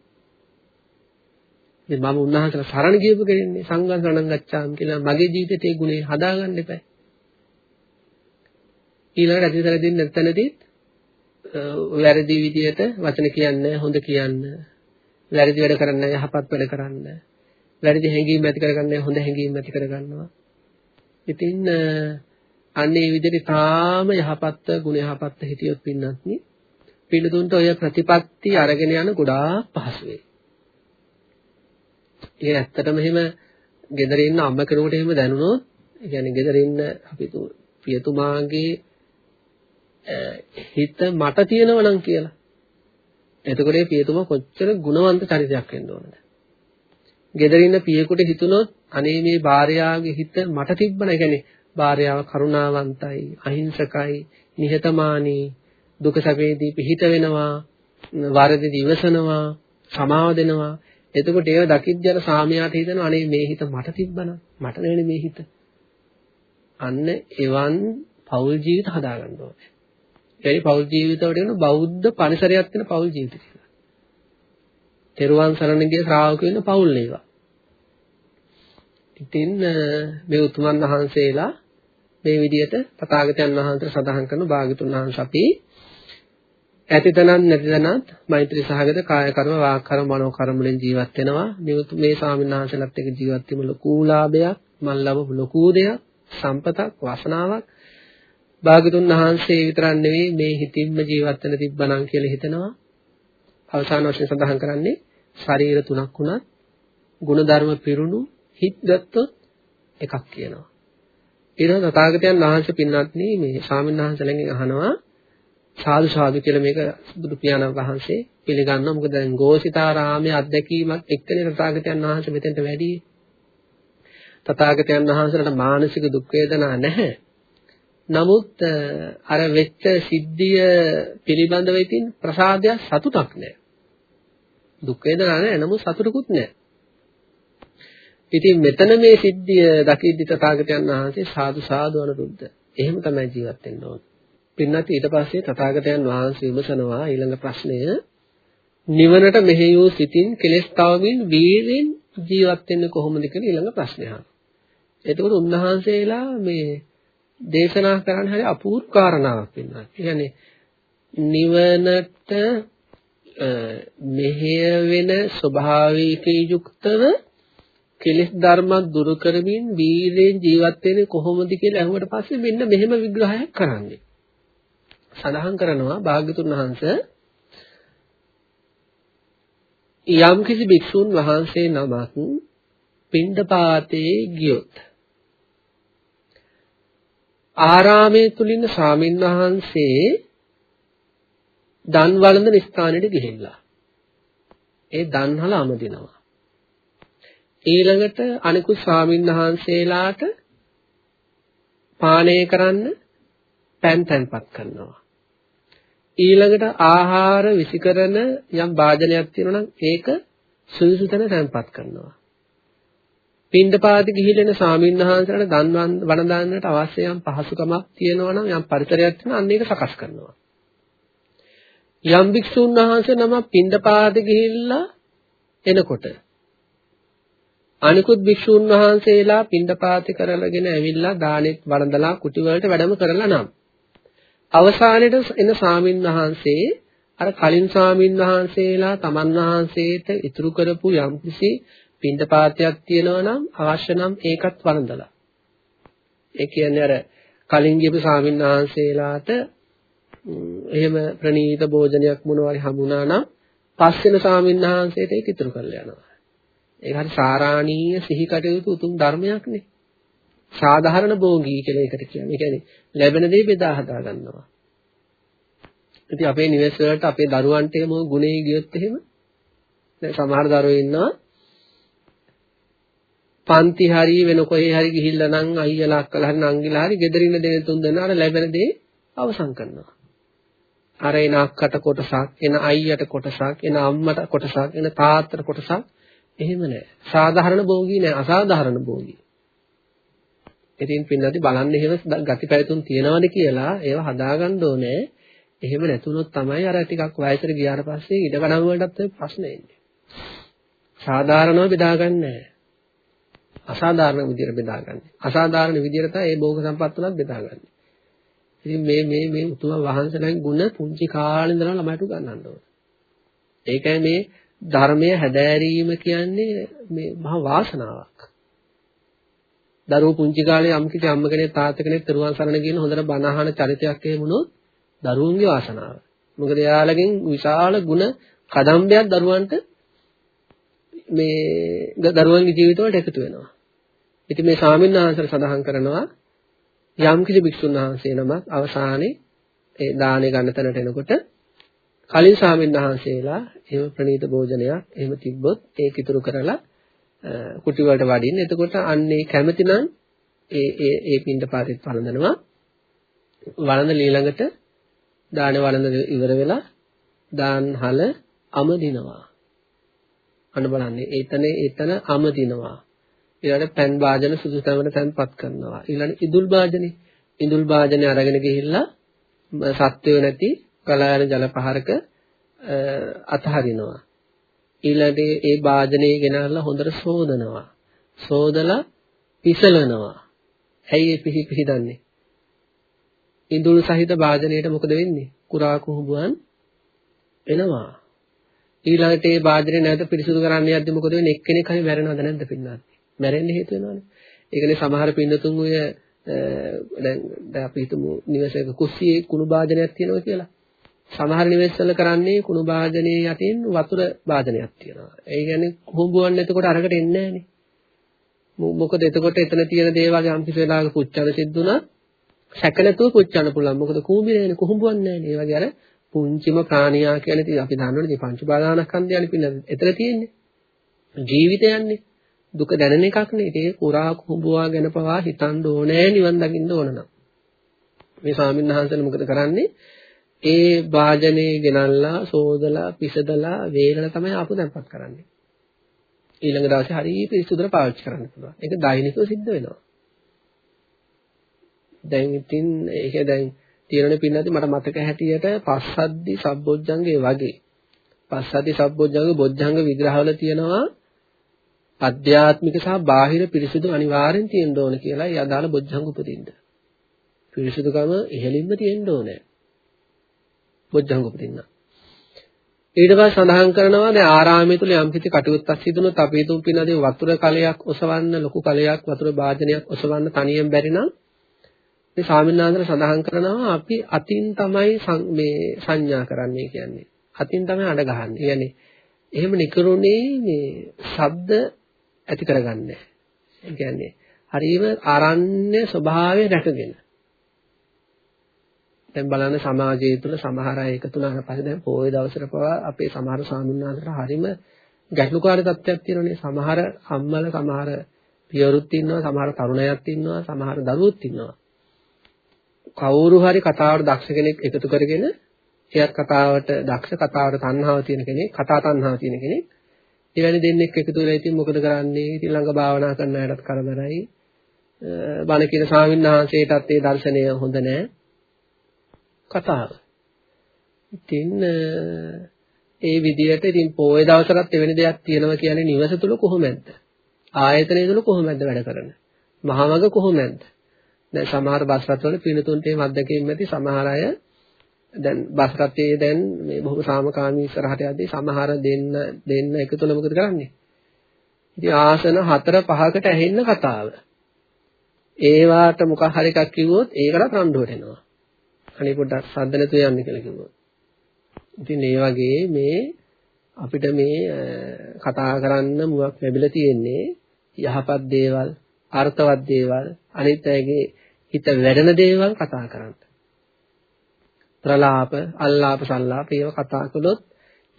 මේ මම උන්වහන්සේලා සරණ ගියපු කෙනෙන්නේ සංඝං සරණං ගච්ඡාම් කියලා මගේ ජීවිතේ ඒ ගුණේ හදාගන්න එපා. ඊළඟට ඇතිදැනදී නැත්නම්දී වැරදි විදියට වචන කියන්නේ හොඳ කියන්න වැරදි වැඩ කරන්න යහපත් වැඩ කරන්න වැරදි හැඟීම් ඇති කරගන්න හොඳ හැඟීම් ඇති කරගන්නවා ඉතින් අන්නේ විදිහට තාම යහපත් ගුණ යහපත් හිතියොත් පින්නත් නේ පිළිතුන්ට ඔය ප්‍රතිපත්ති අරගෙන යන ගොඩාක් පහසු වෙයි. ඒ ඇත්තටම එහෙම ගෙදර ඉන්න අම්ම කෙනෙකුට එහෙම දැනුණොත්, ඒ කියන්නේ ගෙදර ඉන්න අපි පියතුමාගේ හිත මට තියෙනව නම් කියලා. එතකොට මේ පියතුමා කොච්චර ගුණවන්ත චරිතයක් වෙන්න ඕනද? ගෙදර ඉන්න පියෙකුට හිතුනොත් අනේ මේ භාර්යාවගේ හිත මට තිබ්බන. ඒ කියන්නේ භාර්යාව කරුණාවන්තයි, අහිංසකයි, නිහතමානී, දුක සැපේදී පිහිට වෙනවා, වරදි ඉවසනවා, සමාව දෙනවා. එතකොට ඒව දකිද්දී අර සාමියාට හිතෙනවා අනේ මේ හිත මට තිබ්බනම් මට නෙවෙයි මේ හිත. අන්න එවන් පෞල් ජීවිත හදාගන්න ඕනේ. එනි පෞල් ජීවිතවලට වෙන බෞද්ධ පරිසරයක් තියෙන පෞල් ජීවිත කියලා. තෙරුවන් සරණ ගිය ශ්‍රාවක වෙන පෞල් ඒවා. ඉතින් මේ උතුමන් වහන්සේලා මේ විදිහට තථාගතයන් වහන්සේ සඳහන් කරන භාගතුන් වහන්සේ අපි ඇතිතනත් නැතිතනත් මෛත්‍රී සහගත කාය කර්ම වාක් කර්ම මනෝ කර්ම වලින් ජීවත් වෙනවා මේ ස්වාමීන් වහන්සේලාත් එක්ක ජීවත් වීම ලොකු ලාභයක් මන් ලැබපු ලොකු දෙයක් සම්පතක් වාසනාවක් භාගතුන් වහන්සේ විතරක් නෙවෙයි මේ හිතින්ම ජීවත් වෙන්න තිබ්බනම් කියලා හිතනවා. අවසාන වශයෙන් සඳහන් කරන්නේ ශරීර තුනක් වුණත් ಗುಣධර්ම පිරුණු හිත් ගත්තොත් එකක් කියනවා. ඊළඟ තථාගතයන් වහන්සේ පින්වත්නි මේ ස්වාමීන් වහන්සේලගෙන් අහනවා සාදු සාදු කියලා මේක බුදු පියාණන් වහන්සේ පිළිගන්නවා. මොකද දැන් ගෝසිතාරාමයේ අත්දැකීමක් එක්කනේ තථාගතයන් වහන්සේ මෙතෙන්ට වැඩි. තථාගතයන් වහන්සේලාට මානසික දුක් වේදනා නැහැ. නමුත් අර වෙච්ච සිද්ධිය පිළිබඳව ඉතින් ප්‍රසාදයක් සතුටක් නැහැ. දුක් වේදනා නැහැ නමුත් සතුටකුත් නැහැ. ඉතින් මෙතන මේ සිද්ධිය දකිද්දි තථාගතයන් වහන්සේ සාදු සාදු අනුරුද්ධ. එහෙම තමයි ජීවත් වෙන්න ඕන. පින්නත් ඊට පස්සේ තථාගතයන් වහන්සේ විමසනවා ඊළඟ ප්‍රශ්නය නිවනට මෙහෙයූ සිතින් කෙලස් තවමින් වීරෙන් ජීවත් වෙන්නේ කොහොමද කියලා ඊළඟ ප්‍රශ්නය අහනවා. එතකොට උන්වහන්සේලා මේ දේශනා කරන්න හරි අපූර්ව කාරණාවක් වෙනවා. කියන්නේ නිවනට මෙහෙය වෙන ස්වභාවිකී යුක්තව කෙලෙස් ධර්ම දුරු කරමින් වීරයෙන් ජීවත් වෙන්නේ කොහොමද කියලා අහුවට පස්සේ මෙන්න මෙහෙම විග්‍රහයක් කරන්නේ. සඳහන් කරනවා භාග්‍යතුන් වහන්සේ යම් කිසි භික්ෂුන් වහන්සේ නමක් පිණ්ඩපාතේ ගියොත් ආරාමයේ තුලින් ස්වාමින් වහන්සේ දන් වළඳන ස්ථානෙට ගිහිල්ලා. ඒ දන්හල අමදිනවා. ඊළඟට අනිකුත් ස්වාමින් වහන්සේලාට පානය කරන්න පෑන් තැන්පත් කරනවා. ඊළඟට ආහාර විසිකරන යම් වාදනයක් තියෙනවා නම් ඒක සුදුසු තැන තැන්පත් කරනවා. පින්ඩපාති ගිහිල්ලා සාමින්හන්සලට දන් වළඳන්නට අවශ්‍ය යම් පහසුකමක් තියෙනවා නම් යම් පරිසරයක් තියෙනවා අන්න ඒක සකස් කරනවා. යම් භික්ෂුන් වහන්සේ නම පින්ඩපාති ගිහිල්ලා එනකොට අනිකුත් භික්ෂූන් වහන්සේලා පින්ඩපාති කරලාගෙන ඇවිල්ලා දානෙත් වළඳලා කුටි වලට වැඩම කරලා නම් අවසානයේට එන සාමින් වහන්සේ අර කලින් සාමින් වහන්සේලා තමන් වහන්සේට ඉතුරු කරපු යම්කිසි පින්ඩපාතයක් තියෙනවා නම් අවශ්‍ය නම් ඒකත් වළඳලා ඒ කියන්නේ අර කලින් ගියපු සාමින් වහන්සේලාට එහෙම ප්‍රණීත භෝජනයක් මොනවාරි හම්බුණා නම් පස්වෙන සාමින් වහන්සේට ඒක ඉතුරු කරලා යනවා. ඒක හරි සාරාණීය සිහි කටයුතු උතුම් ධර්මයක් නේ. සාධාරණ භෝගී කියලා ඒකට කියන්නේ. ඒ කියන්නේ ලැබෙන දේ බෙදා හදා ගන්නවා. ඉතින් අපේ නිවෙස් වලට අපේ දරුවන්ට එහෙම ගුණේ ගියොත් එහෙම දැන් සමහර දරුවෝ ඉන්නවා පන්ති හරි වෙන කොහේ හරි ගිහිල්ලා නම් අයියලා අක්කලා හරි නංගිලා හරි ගෙදර ඉන්න දෙන තුන් දෙනාට ලැබෙන දේ අවසන් කරනවා. අර එන අක්කට කොටසක්, එන අයියට කොටසක්, එන අම්මට කොටසක්, එන තාත්තට කොටසක් එහෙම නෑ. සාධාරණ භෝගී නෑ, අසාධාරණ භෝගී. ඉතින් පින්නදී බලන්න එහෙම ගති පැවතුම් තියනවද කියලා ඒව හදාගන්න ඕනේ. එහෙම නැතුනොත් තමයි අර ටිකක් වයසට ගියාට පස්සේ ඉඩකඩම් වලටත් ප්‍රශ්න එන්නේ. සාධාරණව බෙදාගන්නේ නැහැ. අසාධාරණ විදියට බෙදාගන්නේ. අසාධාරණ විදියට තමයි මේ භෝග සම්පත් තුනක් බෙදාගන්නේ. ඉතින් මේ මේ මේ උතුම් වහන්සේලාගේ ගුණ පුංචි කාලේ ඉඳලා ළමයට උගන්වන්න ඕන. ඒකයි මේ ධර්මය හැදෑරීම කියන්නේ මේ මහ වාසනාවක්. දරුවෝ පුංචි කාලේ යම් කිසි අම්ම කෙනෙක් තාත්තා කෙනෙක් තරුවන් සරණ කියන හොඳට බණ අහන චරිතයක් එහෙම වුණොත් දරුවන්ගේ වාසනාව. මොකද එයාලගෙන් විශාල ಗುಣ කදම්බයක් දරුවන්ට මේ දරුවන්ගේ ජීවිතවලට එකතු වෙනවා. ඉතින් මේ ස්වාමීන් වහන්සේ සඳහන් කරනවා යම් කිසි භික්ෂුන් වහන්සේ නමක් අවසානයේ ඒ දානේ ගන්න තැනට එනකොට කලින් ස්වාමීන් වහන්සේලා එහෙම ප්‍රණීත භෝජනයක් එහෙම තිබ්බොත් ඒක ඉතුරු කරලා කුටි වලට වඩින්න. එතකොට අන්නේ කැමැතිනම් ඒ ඒ ඒ පින්ඩ පාතෙත් වළඳනවා. වළඳ ඊළඟට දාන වළඳ ඉවර වෙලා දාන්හල අමදිනවා. අන්න බලන්නේ එතන එතන අමදිනවා. ඊළඟට පෑන් වාදන සුදුසු තැනකට තැන්පත් කරනවා. ඊළඟ ඉදුල් වාදනේ ඉදුල් වාදනේ අරගෙන ගිහිල්ලා සත්වය නැති කලායන ජල පහරක අතහරිනවා. ඊළඟට ඒ වාදනේ ගෙනල්ලා හොඳට සෝදනවා. සෝදලා පිසලනවා. ඇයි ඒ පිහි පිහිදන්නේ? ඉඳුල් සහිත වාදනයේට මොකද වෙන්නේ? කුරා කුහුඹුවන් එනවා. ඊළඟට ඒ වාදනේ නැවත පිරිසුදු කරන්න යද්දි මොකද වෙන්නේ? එක්කෙනෙක් හරි මැරෙනවද නැද්ද පින්නත්? මැරෙන්න හේතු වෙනවනේ. ඒකනේ සමහර පින්නතුන් ඔය දැන් දැන් අපි හිතමු නිවසේක කුස්සියේ කුණු වාදනයක් තියෙනවා කියලා. සමහර නිවෙස්වල කරන්නේ කුණු වාදනයේ යටින් වතුර වාදනයක් තියෙනවා. ඒ කියන්නේ කුහුඹුවන් එතකොට අරකට එන්නේ නැහනේ. මොකද එතකොට එතන තියෙන දේවල් යම් කිසි වෙලාවක පුච්චන සිද්ධුණා සැක නැතුව පුච්චන්න පුළුවන්. මොකද කුඹිරේනේ කුඹුවක් නැහැ. ඒ වගේ අර පුංචිම ප්‍රාණියා කියන ඉතින් අපි දන්නවනේ මේ පංච බාලානස්කන්ධයනේ පින්න එතන තියෙන්නේ. ජීවිතයන්නේ දුක දැනෙන එකක් නේ. ඒක කුරා කුඹුවා ගැන පවා හිතන්න ඕනේ නිවන් දකින්න ඕන නම්. මේ ස්වාමීන් වහන්සේලා මොකද කරන්නේ? ඒ වාජනේ ගෙනල්ලා සෝදලා පිසදලා වේලලා තමයි ආපු දැන්පත් කරන්නේ. ඊළඟ දවසේ හරිය පිරිසුදුට පාවිච්චි කරන්න පුළුවන්. ඒක දෛනිකව සිද්ධ වෙනවා. දැන් ඉතින් ඒක දැන් තියෙනනේ පින්නදී මට මතක හැටියට පස්සද්දි සබ්බොජ්ජංගේ වගේ පස්සද්දි සබ්බොජ්ජංගේ බොජ්ජංග විග්‍රහවල තියෙනවා අධ්‍යාත්මික සහ බාහිර පිරිසිදු අනිවාර්යෙන් තියෙන්න ඕන කියලා ඒ අදාළ බොජ්ජංග උපදින්න. පිරිසිදුකම ඉහෙලින්ම තියෙන්න ඕනේ. බොජ්ජංග උපදින්න. ඊට පස්සේ සඳහන් කරනවා දැන් ආරාමයේ තුල යම් කිසි කටයුත්තක් සිදුනොත් අපි තුන් පින්නදී වතුර කලයක් ඔසවන්න ලොකු කලයක් වතුර භාජනයක් ඔසවන්න තනියෙන් බැරි නම් මේ ස්වාමීනාන්දර සඳහන් කරනවා අපි අතින් තමයි මේ සංඥා කරන්නේ කියන්නේ. අතින් තමයි අඬ ගහන්නේ. කියන්නේ එහෙම නිකරුණේ මේ ශබ්ද ඇති කරගන්නේ. ඒ කියන්නේ හරියම ආරණ්‍ය ස්වභාවය රැකගෙන. දැන් බලන්න සමාජය තුළ සමහර අය එකතු වුණාට පස්සේ දැන් පොයේ දවසට පවා අපේ සමහර ස්වාමීනාන්දර හරියම ගැටලුකාරී තත්ත්වයක් තියෙනනේ. සමහර අම්මල සමහර පියවරුත් ඉන්නවා, සමහර තරුණයත් ඉන්නවා, සමහර දරුවොත් ඉන්නවා. කවුරු හරි කතාවට දක්ෂ කෙනෙක් එකතු කරගෙන එයත් කතාවට දක්ෂ කතාවට තණ්හාව තියෙන කෙනෙක් කතා තණ්හාව තියෙන කෙනෙක්. එවැනි දෙන්නෙක් එකතු වෙලා ඉතින් මොකද කරන්නේ? ඉතින් ළඟ භාවනා කරන අයටත් කරදරයි. බණ කියන ස්වාමීන් වහන්සේටත් ඒ දර්ශනය හොඳ නෑ. කතාව. ඉතින් ඒ විදිහට ඉතින් පොයේ දවසකත් එවැනි දෙයක් තියෙනවා කියන්නේ නිවස තුල කොහොමද? ආයතනය තුල කොහොමද වැඩ කරන්නේ? මහමග කොහොමද? දැන් සමහර බස් රථවල පිනතුන්ට මේ මද්දකෙන් ඇති සමහර අය දැන් බස් රථයේ දැන් මේ බොහොම සාමකාමී ඉස්සරහට යද්දී සමහර දෙන්න දෙන්න එකතුල මොකද කරන්නේ? ඉතින් ආසන 4 5කට ඇහෙන්න කතාව. ඒවාට මොකක් හරි එකක් කිව්වොත් ඒකට රණ්ඩුවට එනවා. අනේ පොඩ්ඩක් සද්ද නැතුව යන්න කියලා කිව්වොත්. ඉතින් ඒ වගේ මේ අපිට මේ කතා කරන්න මුවක් ලැබිලා තියෙන්නේ යහපත් දේවල්, අර්ථවත් දේවල්, අනිත් අයගේ හිත වැඩෙන දේවල් කතා කරන්න. ප්‍රලාප, අල්ලාප, සල්ලාප ඒවා කතා කළොත්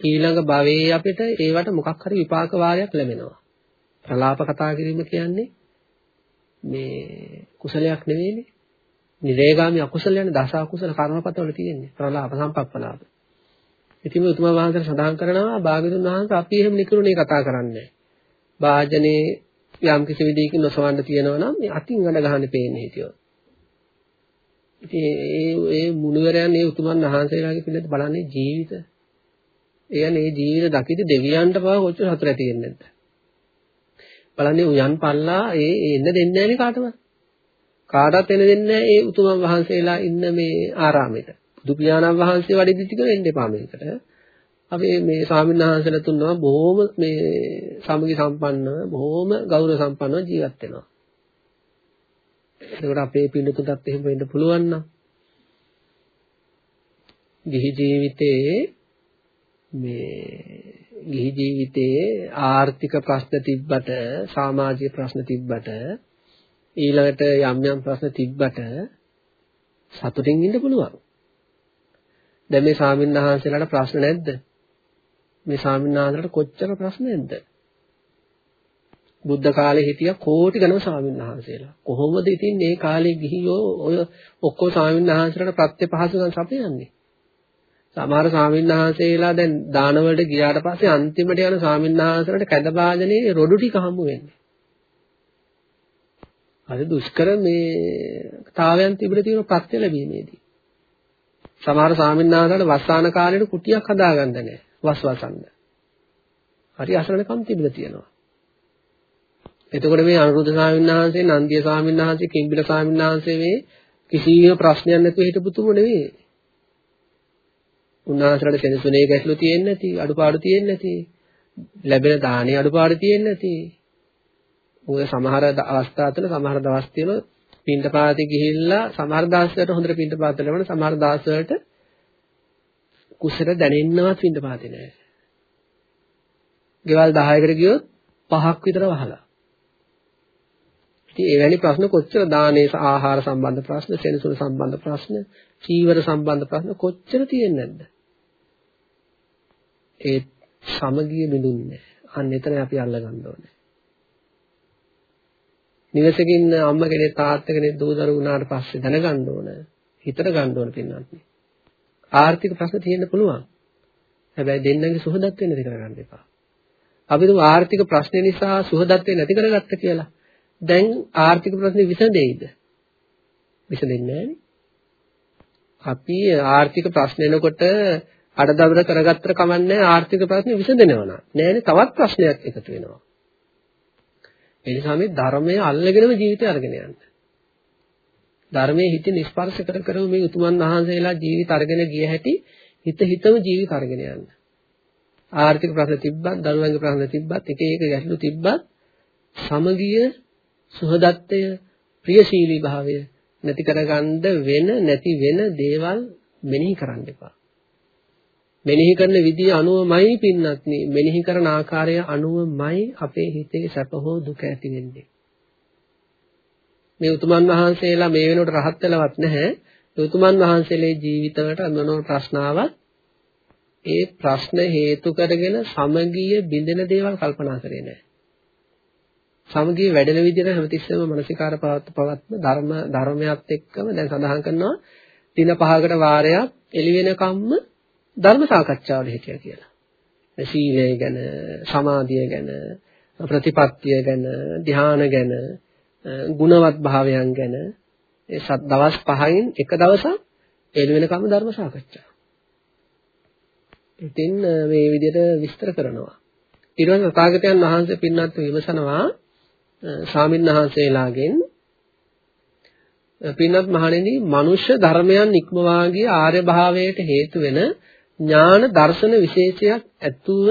ඊළඟ භවයේ අපිට ඒවට මොකක් හරි විපාක වාරයක් ලැබෙනවා. ප්‍රලාප කතා කිරීම කියන්නේ මේ කුසලයක් නෙවෙයිනේ. නිරේගාමි අකුසලයන් දස අකුසල කර්මපතවල තියෙන්නේ. ප්‍රලාප සම්පප්පලාප. ඉතින් මේ උතුමා වහන්සේ සඳහන් කරනවා භාග්‍යතුන් වහන්සේ අපි එහෙම නිකරුණේ කතා කරන්නේ වාජනේ යම් කිසි විදිහකින් නොසවන්න තියෙනවා නම් මේ අතින් වැඩ ගහන්න පේන්නේ හිටියෝ. ඉතින් ඒ ඒ මුනිවරයන් ඒ උතුමන් වහන්සේලාගේ පිළිද බලන්නේ ජීවිත. ඒ කියන්නේ මේ ජීවිත දකිද්දි දෙවියන්ට පවා කොච්චර හතර ඇති වෙන්නේ නැද්ද? බලන්නේ උයන් පල්ලා ඒ එන්න දෙන්නේ නැහැ කාටවත්. කාටවත් එන්න දෙන්නේ නැහැ ඒ උතුමන් වහන්සේලා ඉන්න මේ ආරාමෙට. බුදු පියාණන් වහන්සේ වඩිද්දි ටික එන්න එපා මේකට. අපි මේ ස්වාමීන් වහන්සේලා තුන්නවා බොහොම මේ සමගි සම්පන්නව බොහොම ගෞරව සම්පන්නව ජීවත් වෙනවා. ඒකට අපේ පිළිතුරටත් එහෙම වෙන්න පුළුවන් නම් ගිහි ජීවිතයේ මේ ගිහි ජීවිතයේ ආර්ථික ප්‍රශ්න තිබ්බට සමාජික ප්‍රශ්න තිබ්බට ඊළඟට යම් යම් ප්‍රශ්න තිබ්බට සතුටින් ඉන්න පුළුවන්. දැන් මේ ස්වාමින්වහන්සේලාට ප්‍රශ්න නැද්ද? මේ ස්වාමින්වහන්සේලාට කොච්චර ප්‍රශ්න නැද්ද? බුද්ධ කාලේ හිටිය කෝටි ගණන් ස්වාමින්වහන්සේලා. කොහොමද ඉතින් මේ කාලේ ගිහියෝ ඔය ඔක්කොම ස්වාමින්වහන්සේලාට ප්‍රත්‍යපහසුකම් සපයන්නේ? සමහර ස්වාමින්වහන්සේලා දැන් දාන වලට ගියාට පස්සේ අන්තිමට යන ස්වාමින්වහන්සේලාට කැඳ භාජනයේ රොඩු ටික හම්බ වෙන්නේ. අද දුෂ්කර මේ තාවයන් තිබිලා තියෙන ප්‍රත්‍ය ලැබීමේදී. සමහර ස්වාමින්වහන්සේලාට වස්සාන කාලේට කුටියක් හදාගන්න නැහැ. වස් වසන්න. හරි අසරණකම් තිබිලා තියෙනවා. එතකොට මේ අනුරුද්ධ ස්වාමින්වහන්සේ, නන්දිය ස්වාමින්වහන්සේ, කිම්බිල ස්වාමින්වහන්සේ මේ කිසිම ප්‍රශ්නයක් නැතුව හිටපු තුම නෙවෙයි. උන්වහන්සේලාට සෙනසුනේ ගැටලු තියෙන්නේ නැති, අඩුපාඩු තියෙන්නේ නැති, ලැබෙන දාහනේ අඩුපාඩු තියෙන්නේ නැති. ඔය සමහර අවස්ථා තුළ සමහර දවස් තියෙනවා පින්ඩපාතේ ගිහිල්ලා සමහර දවස් වලට හොඳට පින්ඩපාත ලැබෙන සමහර දවස් වලට කුසල දැනෙන්නවත් පින්ඩපාතේ නැහැ. ගෙවල් 10කට ගියොත් පහක් විතර වහලා. ඉතින් එවැනි ප්‍රශ්න කොච්චර දානේ ආහාර සම්බන්ධ ප්‍රශ්න, සෙනසුන සම්බන්ධ ප්‍රශ්න, චීවර සම්බන්ධ ප්‍රශ්න කොච්චර තියෙන්නේ නැද්ද? ඒ සමගිය බිඳුන්නේ. අන්න එතන අපි අල්ලගන්න ඕනේ. නිවසකින් අම්ම කෙනෙක් තාත්තා කෙනෙක් දූ දරුවෝ වුණාට පස්සේ දැනගන්න ඕන හිතට ගන්න ඕන පින්නත් ආර්ථික ප්‍රශ්න තියෙන්න පුළුවන් හැබැයි දෙන්නගේ සුහදත්වය නැති කරගන්න එපා අපි තුමු ආර්ථික ප්‍රශ්න නිසා සුහදත්වය නැති කරගත්ත කියලා දැන් ආර්ථික ප්‍රශ්නේ විසඳෙයිද විසඳෙන්නේ අපි ආර්ථික ප්‍රශ්න එනකොට අඩදබර කරගත්තට කමන්නේ ආර්ථික ප්‍රශ්නේ විසඳෙනවා නෑනේ තවත් ප්‍රශ්නයක් එකතු වෙනවා ඒ නිසා මේ ධර්මය අල්ලගෙනම ජීවිතය අරගෙන යන්න. ධර්මයේ හිත නිස්පර්ශ කර කර මේ උතුමන් වහන්සේලා ජීවිත අරගෙන ගිය හැටි හිත හිතම ජීවිත අරගෙන යන්න. ආර්ථික ප්‍රශ්න තිබ්බත්, දරුවන්ගේ ප්‍රශ්න තිබ්බත්, එක එක ගැටලු තිබ්බත් සමගිය, සුහදත්වය, ප්‍රියශීලී භාවය නැති කරගන්න වෙන නැති වෙන දේවල් මෙනෙහි කරන්න එපා. මෙනෙහි කරන විදිය අනුවමයි පින්නත්නි මෙනෙහි කරන ආකාරය අනුවමයි අපේ හිතේ සැප හෝ දුක ඇති වෙන්නේ. මේ උතුමන් වහන්සේලා මේ වෙනකොට රහත් වෙලවත් නැහැ. ඒ උතුමන් වහන්සේලේ ජීවිතවලට මොන ප්‍රශ්නාවක් ඒ ප්‍රශ්න හේතු කරගෙන සමගිය බිඳෙන දේවල් කල්පනා කරේ නැහැ. සමගිය වැඩෙන විදිහට හැමතිස්සෙම මානසිකාර පවත්ම ධර්ම ධර්මයක් එක්කම දැන් සඳහන් කරනවා දින පහකට වාරයක් එළි වෙනකම්ම ධර්ම සාකච්ඡාවල හිටියා කියලා. සීලය ගැන, සමාධිය ගැන, ප්‍රතිපත්තිය ගැන, ධ්‍යාන ගැන, ගුණවත් භාවයන් ගැන ඒ දවස් පහෙන් එක දවසක් එළ වෙනකම් ධර්ම සාකච්ඡා. ඉතින් මේ විදිහට විස්තර කරනවා. ඊළඟ තථාගතයන් වහන්සේ පින්නත් විමසනවා ස්වාමින්වහන්සේලාගෙන් පින්වත් මහණෙනි මනුෂ්‍ය ධර්මයන් ඉක්මවා ගිය ආර්ය භාවයට හේතු වෙන ඥාන දර්ශන විශේෂයක් ඇතුව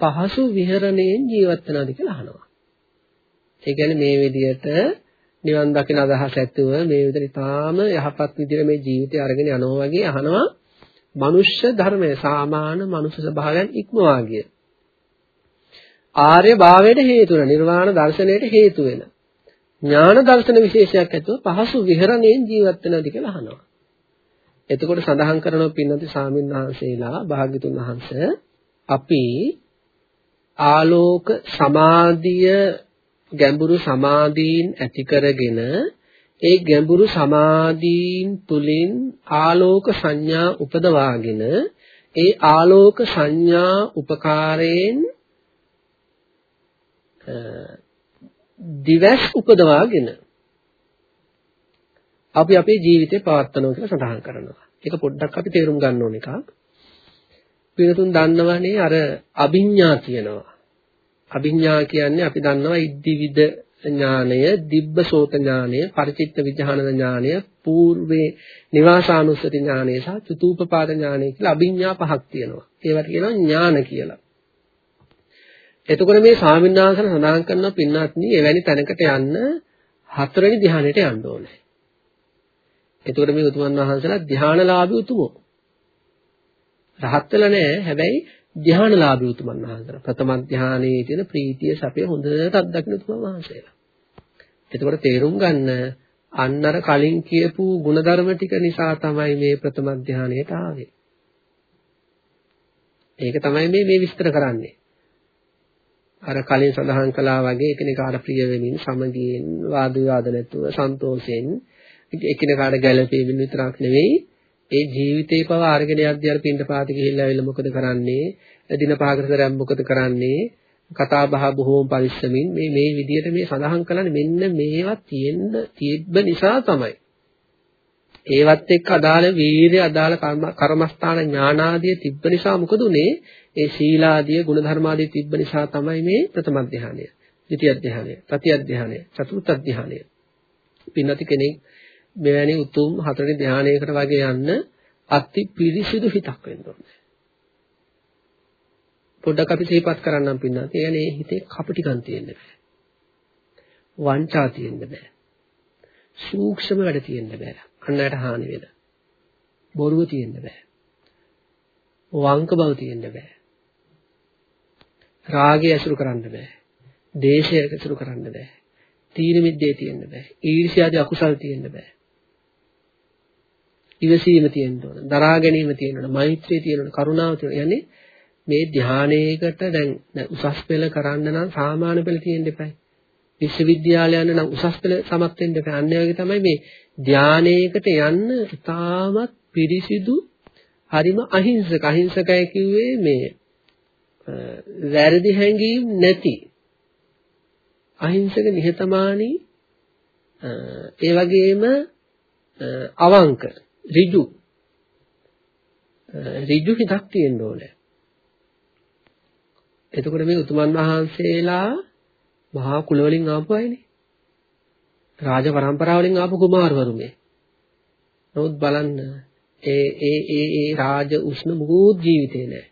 පහසු විහරණයෙන් ජීවත් වෙනවාද කියලා අහනවා. ඒ කියන්නේ මේ විදිහට නිවන් දකින අදහස ඇතුව මේ විදිහට ඊටාම යහපත් විදිහට මේ ජීවිතය අරගෙන යනවා වගේ අහනවා මනුෂ්‍ය ධර්මය සාමාන්‍ය මනුෂ්‍ය ස්වභාවයන් ඉක්මවා ගිය ආර්ය භාවයට හේතු වෙන නිර්වාණ දර්ශනයට හේතු වෙන ඥාන දර්ශන විශේෂයක් ඇතුව පහසු විහරණයෙන් ජීවත් වෙනවාද කියලා අහනවා. එතකොට සඳහන් කරනවා පින්නති සාමින් වහන්සේලා භාග්‍යතුන් වහන්සේ අපි ආලෝක සමාධිය ගැඹුරු සමාධීන් ඇති කරගෙන ඒ ගැඹුරු සමාධීන් තුලින් ආලෝක සංඥා උපදවාගෙන ඒ ආලෝක සංඥා උපකාරයෙන් දිවස් උපදවාගෙන අපි අපේ ජීවිතේ පවත්වනවා කියලා සඳහන් කරනවා. ඒක පොඩ්ඩක් අපි තේරුම් ගන්න ඕන එකක්. පිනතුන් දන්නවනේ අර අභිඥා කියනවා. අභිඥා කියන්නේ අපි දන්නවා ඉද්දිවිද ඥානය, දිබ්බසෝත ඥානය, පරිචිත්ත විඥාන ඥානය, పూర్වේ නිවාසානුස්සති ඥානය සහ චතුූපපාද ඥානය කියලා අභිඥා පහක් තියෙනවා. ඒවට කියනවා ඥාන කියලා. එතකොට මේ ස්වාමින්වහන්සේ සඳහන් කරන පින්වත්නි එවැනි තැනකට යන්න හතරවෙනි ධ්‍යානෙට යන්න ඕනේ. එතකොට මේ උතුමන් වහන්සේලා ධ්‍යානලාභී උතුමෝ. රහත් වෙලා නැහැ. හැබැයි ධ්‍යානලාභී උතුමන් වහන්සේලා. ප්‍රථම ධ්‍යානයේ තියෙන ප්‍රීතිය සැපේ හොඳට අත්දකින්න උතුමන් වහන්සේලා. එතකොට තේරුම් ගන්න අන්නර කලින් කියපු ಗುಣධර්ම ටික නිසා තමයි මේ ප්‍රථම ධ්‍යානයට ආවේ. ඒක තමයි මේ මේ විස්තර කරන්නේ. අර කලින් සඳහන් කළා වගේ එකිනෙකාට ප්‍රිය වෙමින් සමගියෙන් වාද විවාද නැතුව සන්තෝෂයෙන් එකිනෙකාට ගැළපෙමින් විතරක් නෙවෙයි ඒ ජීවිතේ පවා අරගෙන යද්දී අර පින්ඩ පාති ගිහිල්ලා ඇවිල්ලා මොකද කරන්නේ? දින පහකටතරම් මොකද කරන්නේ? කතා බහ බොහෝම පරිස්සමින් මේ මේ විදිහට මේ සඳහන් කළානේ මෙන්න මේවා තියෙන්න තිබ්බ නිසා තමයි. ඒවත් එක්ක අදාළ වීරිය අදාළ කර්මස්ථාන ඥානාදිය තිබ්බ නිසා මොකද උනේ ඒ සීලාදිය ගුණධර්මාදිය තිබ්බ නිසා තමයි මේ ප්‍රථම ධානය, ද්විතිය ධානය, තතිය ධානය, චතුර්ථ ධානය. පින්නති කෙනෙක් මෙවැනි උතුම් හතරේ ධානයකට වගේ යන්න අති පිරිසිදු හිතක් වෙන්න ඕනේ. පොඩ්ඩක් අපි සිහිපත් කරන්නම් පින්නත්. ඒ කියන්නේ හිතේ කපටිකම් තියෙන්න බෑ. වංචා තියෙන්න බෑ. සූක්ෂම වැඩ තියෙන්න බෑ. අන්නයට හානි වෙන. බොරුව තියෙන්න බෑ. වංක බව තියෙන්න බෑ. රාගය ඇසුරු කරන්න බෑ. දේශය ඇසුරු කරන්න බෑ. තීන මිද්දේ තියෙන්න බෑ. ඊර්ෂ්‍යාදී අකුසල් තියෙන්න බෑ. ඉවසීම තියෙන්න ඕන. දරා ගැනීම තියෙන්න ඕන. මෛත්‍රිය තියෙන්න ඕන. කරුණාව තියෙන්න. යන්නේ මේ ධානයේකට දැන් උසස් පෙළ කරන්න නම් සාමාන්‍ය පෙළ තියෙන්න එපා. විශ්වවිද්‍යාලයන් නම් උසස් පෙළ සමත් වෙන්න එපා. අන්න වගේ තමයි මේ ධානයේකට යන්න ඉතාමත් පිරිසිදු හරිම අහිංසක අහිංසකයි කිව්වේ මේ වැරදි හැඟීම් නැති අහිංසක නිහතමානී ඒ වගේම අවංක ඍජු ඍජු හිතක් තියෙන්න ඕනේ. එතකොට මේ උතුමන් වහන්සේලා මහා කුල වලින් ආපු අයනේ. රාජ පරම්පරාව වලින් ආපු කුමාරවරු මේ. නමුත් බලන්න ඒ ඒ ඒ ඒ රාජ උෂ්ණ මුකුත් ජීවිතේ නැහැ.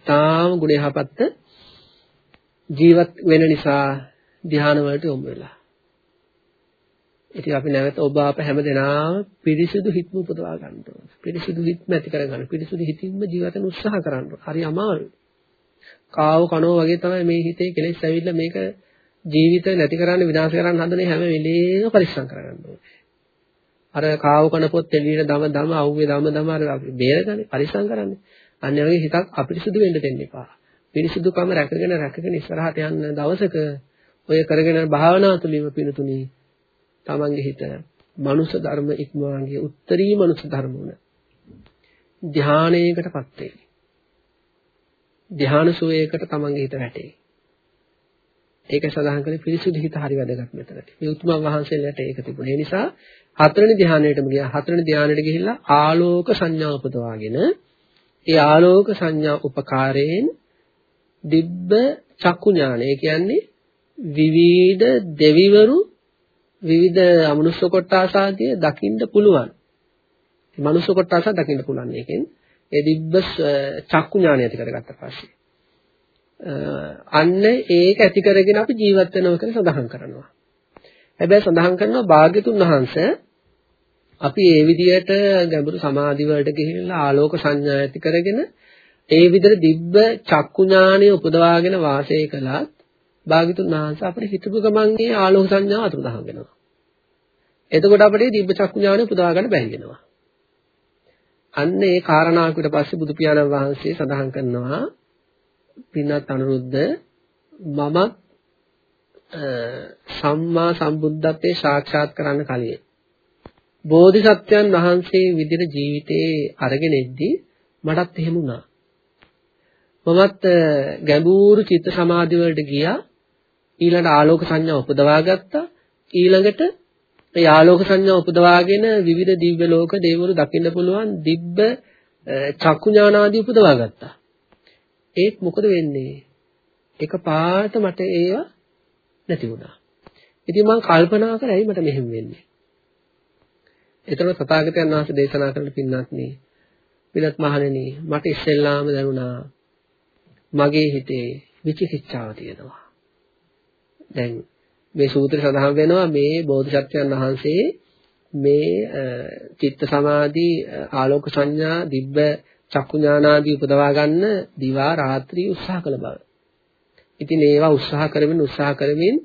තාම ගුණ යහපත්ත ජීවත් වෙන නිසා ධ්‍යාන වලට යොමු වෙලා. ඉතින් අපි නැවත ඔබ අප හැමදෙනාම පිරිසිදු හිත්ම උපදවා ගන්න ඕන. පිරිසිදු හිත්ම ඇති කර ගන්න. පිරිසිදු හිතින්ම ජීවත් වෙන්න උත්සාහ කරන්න. හරි අමාරුයි. කාව කනෝ වගේ තමයි මේ හිතේ කෙලෙස් ඇවිල්ලා මේක ජීවිත නැති කරන්න විනාශ කරන්න හදන හැම වෙලේම පරිස්සම් කරගන්න ඕනේ. අර කාව කන පොත් එළියට දම දම අවුවේ දම දම අර අපි බේරගන්නේ පරිස්සම් කරන්නේ. අන්න ඒ වගේ හිතක් අපිරිසුදු වෙන්න දෙන්න එපා. පිරිසුදුකම රැකගෙන රැකගෙන ඉස්සරහට යන දවසක ඔය කරගෙන භාවනා තුලින්ම පිනතුනි තමන්ගේ හිත මනුෂ්‍ය ධර්ම ඉක්මවාගේ උත්තරී මනුෂ්‍ය ධර්ම වුණ ධානයකටපත් වේ. ධාන සෝයයකට තමන්ගේ හිත වැටේ. ඒක සඳහන් කරේ පිරිසුදු හිත හරි වැදගත් මෙතනදී. මේ උතුමන් වහන්සේලාට ඒක තිබුණේ. ඒ නිසා හතරවෙනි ධානයටම ගියා. හතරවෙනි ධානයට ගිහිල්ලා ආලෝක සංඥා උපදවාගෙන ඒ ආලෝක සංඥා උපකාරයෙන් දිබ්බ චක්කු ඥානය කියන්නේ විවිධ දෙවිවරු විවිධ අමනුෂ්‍ය කොටස් ආදී දකින්න පුළුවන්. මනුෂ්‍ය කොටස දකින්න පුළුවන් එකෙන් ඒ දිබ්බ චක්කු ඥානය ඇති කරගත්ත පස්සේ අන්න ඒක ඇති කරගෙන අපි ජීවත් වෙනවා කියලා සඳහන් කරනවා. හැබැයි සඳහන් කරනවා භාග්‍යතුන් වහන්සේ අපි ඒ විදිහට ගැඹුරු සමාධි වලට ගිහිල්ලා ආලෝක සංඥා ඇති කරගෙන ඒ විදිහට දිබ්බ චක්කු ඥානය උපදවාගෙන වාසය කළත් භාග්‍යතුන් වහන්සේ අපිට හිතපු ගමන්ගේ ආලෝක සංඥාව අතුරුදහන් වෙනවා. එතකොට අපිට දිබ්බ චක්කු ඥානය උපදවා ගන්න බැරි වෙනවා. අන්න ඒ කාරණාවකට පස්සේ බුදු පියාණන් වහන්සේ සඳහන් කරනවා පින්වත් අනුරුද්ධ මමත් සම්මා සම්බුද්ධත්වයේ සාක්ෂාත් කරන්න කලින් බෝධිසත්වයන් වහන්සේ විදිහට ජීවිතේ අරගෙන ඉද්දී මටත් එහෙම වුණා. මමත් ගැඹුරු චිත්ත සමාධි වලට ගියා. ඊළඟට ආලෝක සංඥා උපදවා ගත්තා. ඊළඟට ඒ ආලෝක සංඥා උපදවාගෙන විවිධ දිව්‍ය ලෝක දේවරු දකින්න පුළුවන් දිබ්බ චක්කු ඥානාදී උපදවා ගත්තා. ඒත් මොකද වෙන්නේ? එක පාට මට ඒවා නැති වුණා. ඉතින් මම කල්පනා කරයි මට මෙහෙම වෙන්නේ. එතකොට තථාගතයන් වහන්සේ දේශනා කරන පින්වත්නි, පින්වත් මහණෙනි, මට ඉස්සෙල්ලාම දැනුණා මගේ හිතේ විචිකිච්ඡාව තියෙනවා. දැන් මේ සූත්‍රය සඳහන් වෙනවා මේ බෝධිසත්වයන් වහන්සේ මේ චිත්ත සමාධි ආලෝක සංඥා දිබ්බ චක්කු ඥානාදී උපදවා ගන්න දිවා රාත්‍රී උත්සාහ කළ බව. ඉතින් ඒවා උත්සාහ කරමින් උත්සාහ කරමින්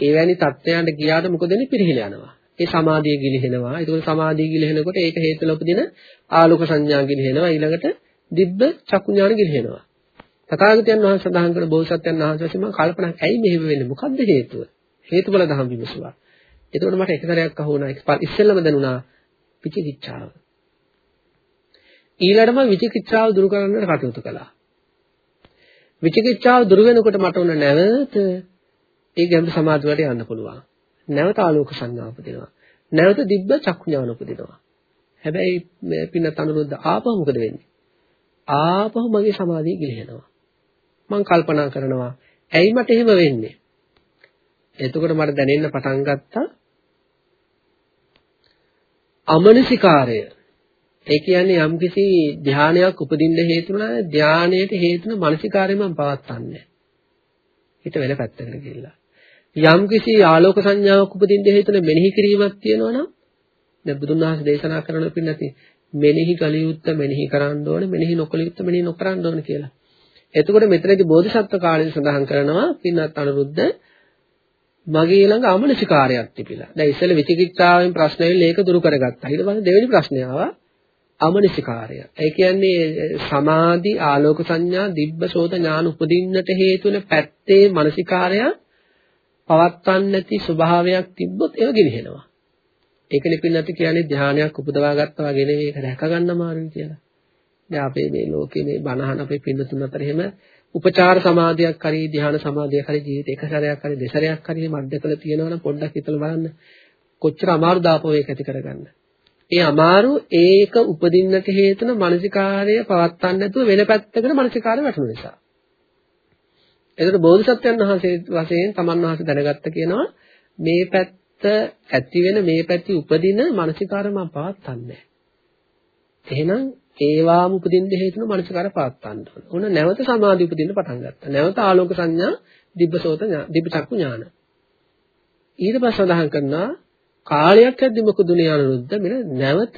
එවැනි තත්ත්වයන්ට ගියාට මොකද වෙන්නේ පිරිහිලා යනවා. ඒ සමාධිය ගිලිහෙනවා. ඒකෝල සමාධිය ගිලිහෙනකොට ඒක හේතුල උපදින ආලෝක සංඥා ගිලිහෙනවා. ඊළඟට දිබ්බ චක්කු ඥාන ගිලිහෙනවා. තථාගතයන් වහන්සේ සඳහන් කළ බෝසත්යන් වහන්සේ මම කල්පනා ඇයි මෙහෙම වෙන්නේ? මොකද්ද හේතුව? හේතුඵල ධම් විමසුවා. එතකොට මට එක සැරයක් අහුණා ඉස්සෙල්ලම දැනුණා විචිකිච්ඡාව. ඊළඟටම විචිකිච්ඡාව දුරු කරන්නට කටයුතු කළා. විචිකිච්ඡාව දුරු වෙනකොට මට උන නැවත ඒ ගැඹුරු සමාධිය වලට යන්න පුළුවන්. නැවත ආලෝක සංඥා උපදිනවා. නැවත දිබ්බ චක්කු ඥාන උපදිනවා. හැබැයි පින්නත් අනුරුද්ධ ආපහු මොකද වෙන්නේ? ආපහු මගේ සමාධිය ගිලිහෙනවා. මම කල්පනා කරනවා ඇයි මට එහෙම වෙන්නේ? එතකොට මට දැනෙන්න පටන් ගත්තා අමනසිකාරය. ඒ කියන්නේ යම්කිසි ධානයක් උපදින්න හේතු වුණා ධානයට හේතුන මානසිකාරය මම පවත්න්නේ. හිත වෙන පැත්තකට ගිහිල්ලා. යම්කිසි ආලෝක සංඥාවක් උපදින්න හේතුන මෙනෙහි කිරීමක් තියෙනවා නම් දැන් බුදුන් වහන්සේ දේශනා කරන පින්නති මෙනෙහි කල යුත්ත මෙනෙහි කරන්න ඕනේ මෙනෙහි නොකල යුත්ත මෙනෙහි නොකරන්න ඕනේ කියලා. එතකොට මෙතනදී බෝධිසත්ව කාලේ සඳහන් කරනවා පින්නත් අනුරුද්ධ මගේ ළඟ අමනසිකාරයක් තිබිලා. දැන් ඉස්සෙල්ලා විචිකිච්ඡාවෙන් ප්‍රශ්න ඇවිල්ලා ඒක දුරු කරගත්තා. ඊට පස්සේ දෙවෙනි ප්‍රශ්නය ආවා අමනසිකාරය. ඒ කියන්නේ සමාධි ආලෝක සංඥා දිබ්බසෝත ඥාන උපදින්නට හේතු වෙන පැත්තේ මානසිකාරය පවත්වන්න නැති ස්වභාවයක් තිබ්බොත් ඒක ගෙනිහෙනවා. ඒක ලිපින්නත් කියන්නේ ධානයක් උපදවා ගත්තා වගේ නෙවෙයි ඒක රැක ගන්න අමාරුයි කියලා. දැන් අපේ මේ ලෝකේ මේ බණහන අපේ පින්නතුන් අතර එහෙම උපචාර සමාධියක් හරි ධ්‍යාන සමාධියක් හරි ජීවිතේ එක සැරයක් හරි දෙසරයක් හරි මැද්දකල තියෙනවනම් පොඩ්ඩක් හිතලා බලන්න කොච්චර අමාරු දාපෝ ඒක ඇති කරගන්න. ඒ අමාරු ඒක උපදින්නට හේතුන මානසිකාර්ය පවත්තන්න නැතුව වෙන පැත්තකට මානසිකාර්ය වැටුණු නිසා. එතකොට බෝධිසත්වයන් වහන්සේ වශයෙන් තමන් වහන්සේ දැනගත්ත කියනවා මේ පැත්ත ඇති වෙන මේ පැති උපදින මානසිකාර්ය මම පවත්තන්නේ නැහැ. එහෙනම් ඒවාම උපදින්න හේතුන මනසකාර පාත්තන්න ඕන. ඔන්න නැවත සමාධි උපදින්න පටන් ගත්තා. නැවත ආලෝක සංඥා දිබ්බසෝත ඥාන දිබ්බචක්කු ඥාන. ඊට පස්සේ සඳහන් කරනවා කාලයක් යද්දි මොකදුනේ අනුරුද්ධ මෙන්න නැවත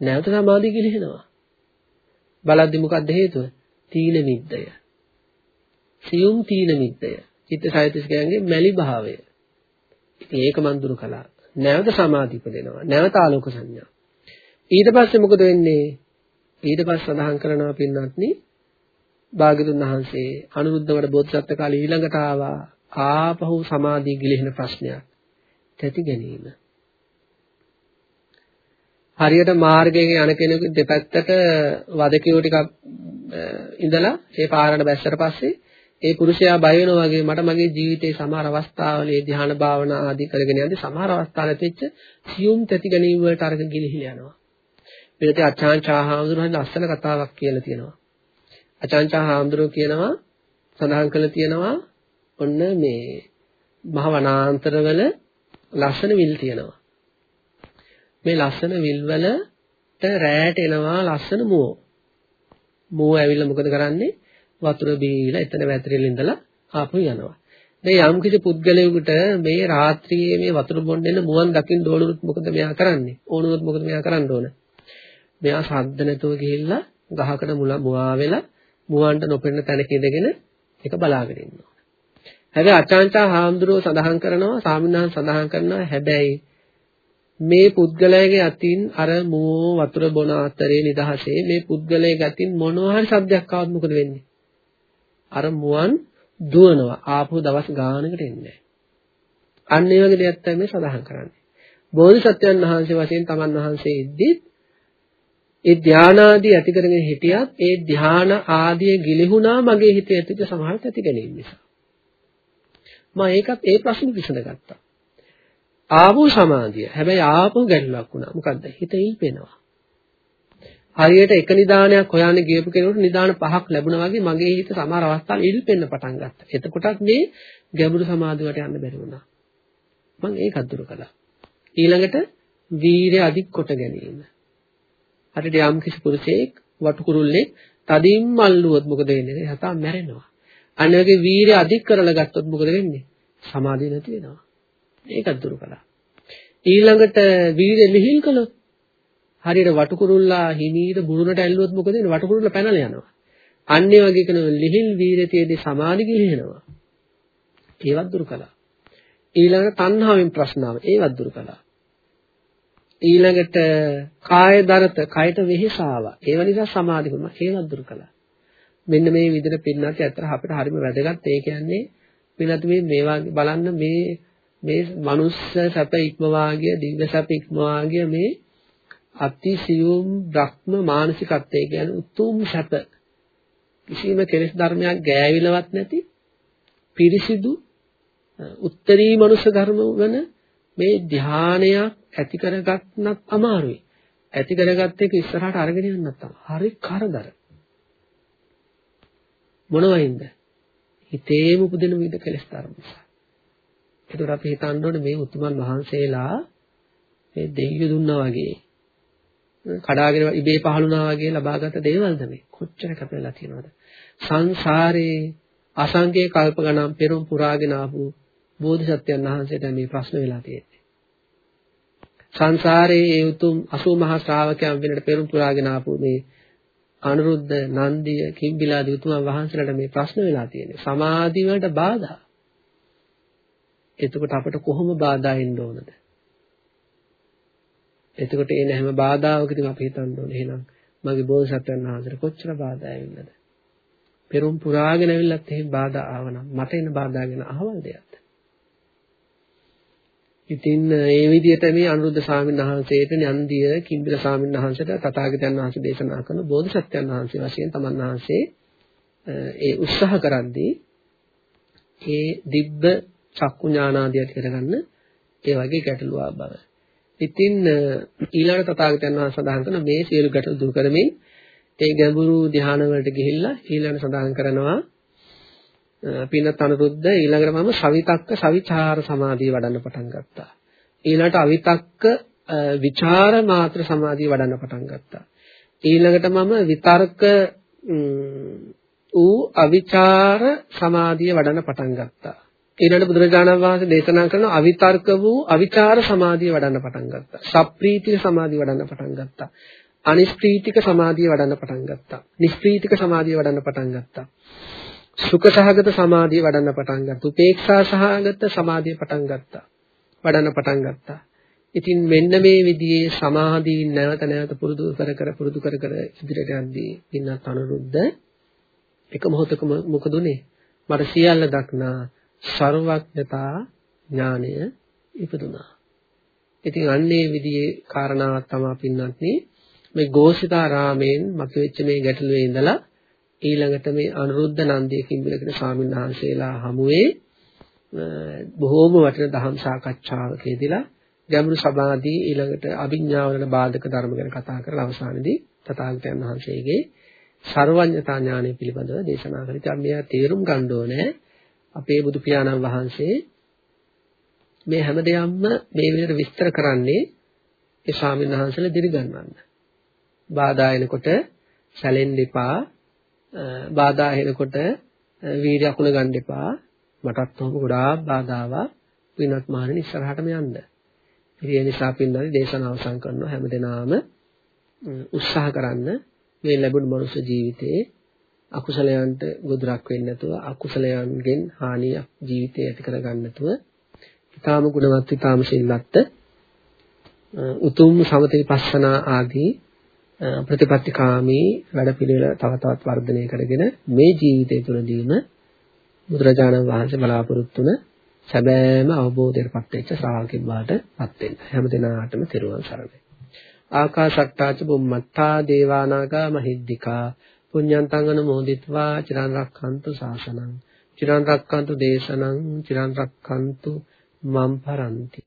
නැවත සමාධිය ගිලිහෙනවා. බලද්දි මොකක්ද හේතුව? තීන මිද්දය. සියුම් තීන මිද්දය. චිත්ත සායතිස්කයන්ගේ මැලි භාවය. ඉතින් ඒක මන් දුරු කළා. නැවත සමාධි උපදිනවා. නැවත ආලෝක සංඥා. ඊට පස්සේ මොකද වෙන්නේ? ඊට පස්සේ සඳහන් කරනවා පින්වත්නි භාග්‍යතුන් වහන්සේ අනුරුද්ධවට බෝධිසත්ව කාලේ ඊළඟට ආවා ආපහු සමාධිය ගිලිහෙන ප්‍රශ්නයක් තැති ගැනීම හරියට මාර්ගයේ යන කෙනෙකු දෙපැත්තට වදකියෝ ටිකක් ඉඳලා ඒ පාරට බැස්සට පස්සේ ඒ පුරුෂයා බය වෙනවා වගේ මට මගේ ජීවිතේ සමහර අවස්ථාවල ධ්‍යාන භාවනා ආදී කරගෙන යද්දී සමහර අවස්ථාවල තෙච්ච සියුම් තැති ගැනීම වලට අරගෙන ගිලිහිලා යනවා ඊට අචාන්චා හාමුදුරුවෝ ලස්සන කතාවක් කියලා තියෙනවා. අචාන්චා හාමුදුරුවෝ කියනවා සඳහන් කළ තියෙනවා ඔන්න මේ මහ වනාන්තරවල ලස්සන විල් තියෙනවා. මේ ලස්සන විල් වලට රැයට එනවා ලස්සන මුවෝ. මුවෝ ඇවිල්ලා මොකද කරන්නේ? වතුර බීලා එතන වැතිරෙලා ඉඳලා ආපහු යනවා. දැන් යම් කිසි පුද්ගලයෙකුට මේ රාත්‍රියේ මේ වතුර බොන්න එන මුවන් දකින්න ඕනොත් මොකද මෙයා කරන්නේ? ඕනොත් මොකද මෙයා කරන්න ඕන? මෙයා සද්ද නැතුව ගිහිල්ලා ගහකට මුල මුවා වෙලා මුවන්ට නොපෙනෙන තැනක ඉඳගෙන ඒක බලාගෙන ඉන්නවා. හැබැයි අචාන්චා හාමුදුරුවෝ සඳහන් කරනවා සාමිනාන් සඳහන් කරනවා හැබැයි මේ පුද්ගලයාගේ අතින් අර මෝ වතුර බොන අතරේ නිදහසේ මේ පුද්ගලයාගේ අතින් මොනවා හරි සද්දයක් ආවොත් මොකද වෙන්නේ? අර මුවන් දුවනවා ආපහු දවස් ගානකට එන්නේ අන්න ඒ වගේ දෙයක් තමයි සඳහන් කරන්නේ. බෝධිසත්වයන් වහන්සේ වශයෙන් තමන් වහන්සේ ඉද්දිත් ඒ ධානාදී ඇති කරගෙන හිටියත් ඒ ධාන ආදී ගිලිහුණා මගේ හිතේ ඇතිද සමහරට ඇති ගැනීම නිසා. මම ඒකත් ඒ ප්‍රශ්නේ විසඳගත්තා. ආපෝ සමාධිය. හැබැයි ආපෝ ගැටලුවක් වුණා. මොකද්ද? හිත ඉල්පෙනවා. හරියට එක නිදානයක් හොයන්න ගියපු කෙනෙකුට නිදාන පහක් ලැබුණා වගේ මගේ හිත සමහර අවස්ථාවල ඉල්පෙන්න පටන් ගත්තා. එතකොටත් මේ ගැඹුරු සමාධියට යන්න බැරි වුණා. මම ඒක අතුරු කළා. ඊළඟට වීරය අධික කොට ගැනීම. හරියට යම් කිසි පුරුෂයෙක් වටු කුරුල්ලේ තදින් මල්ලුවොත් මොකද වෙන්නේ? හතා මැරෙනවා. අන්න වගේ වීරය අධික කරලා ගත්තොත් මොකද වෙන්නේ? සමාධිය නැති වෙනවා. ඒකත් දුරු කළා. ඊළඟට වීරය ලිහිල් කළොත් හරියට වටුකුරුල්ලා හිමීට බුරුණට ඇල්ලුවොත් මොකද වෙන්නේ? වටුකුරුල්ලා පැනලා යනවා. අන්න ඒ වගේ කරන ලිහිල් වීරයේදී සමාධි ගිලිහෙනවා. ඒවත් දුරු කළා. ඊළඟට තණ්හාවෙන් ප්‍රශ්නාව ඒවත් දුරු කළා. ඊළඟට කාය දරත කයට වෙහෙසාව. ඒව නිසා සමාධි වුණා. ඒවත් දුරු කළා. මෙන්න මේ විදිහට පින්නත් ඇත්තට අපිට හරිම වැදගත්. ඒ කියන්නේ පින්නත් මේ මේවා බලන්න මේ මේ මනුස්ස සැප ඉක්මවාගිය, දිව්‍ය සැප ඉක්මවාගිය මේ අතිසියුම් බ්‍රහ්ම මානසිකත්වය කියන්නේ උතුම් සැප. කිසිම කෙලෙස් ධර්මයක් ගෑවිලවත් නැති පිරිසිදු උත්තරී මනුෂ්‍ය ධර්ම වන මේ ධානයක් ඇති කරගන්නත් අමාරුයි. ඇති කරගත්ත එක ඉස්සරහට අරගෙන යන්නත් හරි කරදර. මොනවයින්ද? හිතේම උපදින විවිධ කෙලෙස් ධර්ම නිසා. ඒකට අපි හිතන්න ඕනේ මේ උතුමන් වහන්සේලා මේ දෙවියෝ දුන්නා වගේ කඩාගෙන ඉබේ පහළුණා වගේ ලබාගත් දේවල්ද මේ කොච්චර කැපෙලා තියෙනවද සංසාරේ අසංකේ කල්ප ගණන් පෙරම් පුරාගෙන ආපු බෝධිසත්වයන් වහන්සේට මේ ප්‍රශ්න වෙලා තියෙන්නේ සංසාරේ ඒ උතුම් 80 මහා ශ්‍රාවකයන් වෙනට පෙරම් පුරාගෙන ආපු මේ අනුරුද්ධ නන්දිය කිම්බිලාදී උතුමන් වහන්සේලාට මේ ප්‍රශ්න වෙලා තියෙන්නේ සමාධි වලට බාධා. එතකොට අපට කොහොම බාධා එන්න ඕනද? එතකොට එන හැම බාධාවකදීම අපි හිතන්න ඕනේ එහෙනම් මගේ බෝධිසත්වයන් වහන්සේට කොච්චර බාධා ඇවිල්ලාද? පෙරම් පුරාගෙන ඇවිල්ලත් එහෙම බාධා ආවනම් මට එන බාධා ගැන අහවල් දෙයක්ද? ඉතින් ඒ විදිහට මේ අනුරුද්ධ ස්වාමීන් වහන්සේට නන්දිය කිම්බිල ස්වාමීන් වහන්සේට තථාගතයන් වහන්සේ දේශනා කරන බෝධිසත්වයන් වහන්සේ වශයෙන් තමන් වහන්සේ ඒ උත්සාහ කරද්දී ඒ දිබ්බ චක්කු ඥානාදී ඇති කරගන්න ඒ වගේ ගැටලුවා බව. ඉතින් ඊළඟ තථාගතයන් වහන්සේ සඳහන් කරන මේ සියලු ගැටලු දුරු කරමින් ඒ ගැඹුරු ධ්‍යාන වලට ගිහිල්ලා ඊළඟ සඳහන් කරනවා පින්නත් අනුරුද්ධ ඊළඟට මම සවිතක්ක සවිචාර සමාධිය වඩන්න පටන් ගත්තා. ඊළඟට අවිතක්ක විචාර මාත්‍ර සමාධිය වඩන්න පටන් ගත්තා. ඊළඟට මම විතර්ක ඌ අවිචාර සමාධිය වඩන්න පටන් ගත්තා. ඊළඟට බුදුරජාණන් වහන්සේ දේශනා කරන අවිතර්ක වූ අවිචාර සමාධිය වඩන්න පටන් ගත්තා. සප්‍රීතික සමාධිය වඩන්න පටන් ගත්තා. අනිෂ්ප්‍රීතික සමාධිය වඩන්න පටන් ගත්තා. නිෂ්ප්‍රීතික සමාධිය වඩන්න පටන් ගත්තා. සුඛ සහගත සමාධිය වඩන්න පටන් ගත්තා. උපේක්ෂා සහගත සමාධිය පටන් ගත්තා. වඩන්න පටන් ගත්තා. ඉතින් මෙන්න මේ විදිහේ සමාධීන් නැවත නැවත පුරුදු කර කර පුරුදු කර කර ඉදිරියට යද්දී ඉන්නත් අනුරුද්ධ එක මොහොතක මොකද උනේ? මට සියල්ල දක්නා ਸਰවඥතා ඥානය ඉපදුනා. ඉතින් අන්නේ විදිහේ කාරණාවක් තමයි පින්නත් මේ ගෝසිතාරාමයෙන් මතුවෙච්ච මේ ගැටලුවේ ඉඳලා ඊළඟට මේ අනුරුද්ධ නන්දිය කිම්බිල කියන ස්වාමීන් වහන්සේලා හමුවේ බොහෝම වටින දහම් සාකච්ඡාවකදීලා ගැඹුරු සභාදී ඊළඟට අභිඥාවලට බාධක ධර්ම ගැන කතා කරලා අවසානයේදී තථාගතයන් වහන්සේගේ ਸਰවඥතා ඥානය පිළිබඳව දේශනා කළා. ඉතින් මේවා තේරුම් ගන්න ඕනේ අපේ බුදු පියාණන් වහන්සේ මේ හැම දෙයක්ම මේ විදිහට විස්තර කරන්නේ ඒ ස්වාමීන් වහන්සේලා දිරිගන්වන්න. බාධා එනකොට සැලෙන්න එපා. බාධා එනකොට වීර්ය අකුණ ගන්න එපා. මටත් ඔහොම ගොඩාක් බාධාවා පින්වත් මහණෙනි ඉස්සරහටම යන්න. ඉතින් ඒ නිසා පින්වත්නි දේශනාව අවසන් කරනවා හැමදෙනාම උත්සාහ කරන්න මේ ලැබුණු මනුෂ්‍ය ජීවිතයේ අකුසලයන්ට ගොදුරක් වෙන්නේ නැතුව අකුසලයන්ගෙන් හානියක් ජීවිතේ ඇති කරගන්න නැතුව ඊටාම ගුණවත් ඊටාම සිල්වත් උතුම් සමතේ පස්සනා ආදී ප්‍රතිපත්තිකාමී වැඩපිළිවෙල තව තවත් වර්ධනය කරගෙන මේ ජීවිතය තුළදීම බුදුරජාණන් වහන්සේ බලාපොරොත්තු වන සැබෑම අවබෝධයටපත් වෙච්ච ශ්‍රාවකෙක් වාටපත් වෙන්න. හැම දිනාටම තෙරුවන් සරණයි. ආකාශට්ටාච බුම්මත්තා දේවානාගා මහිද්దికා පුඤ්ඤන්තං අනුමෝදිත्वा චිරන් රක්ඛන්තු ශාසනං. චිරන් රක්ඛන්තු දේශනං. චිරන් රක්ඛන්තු මම් පරන්ති.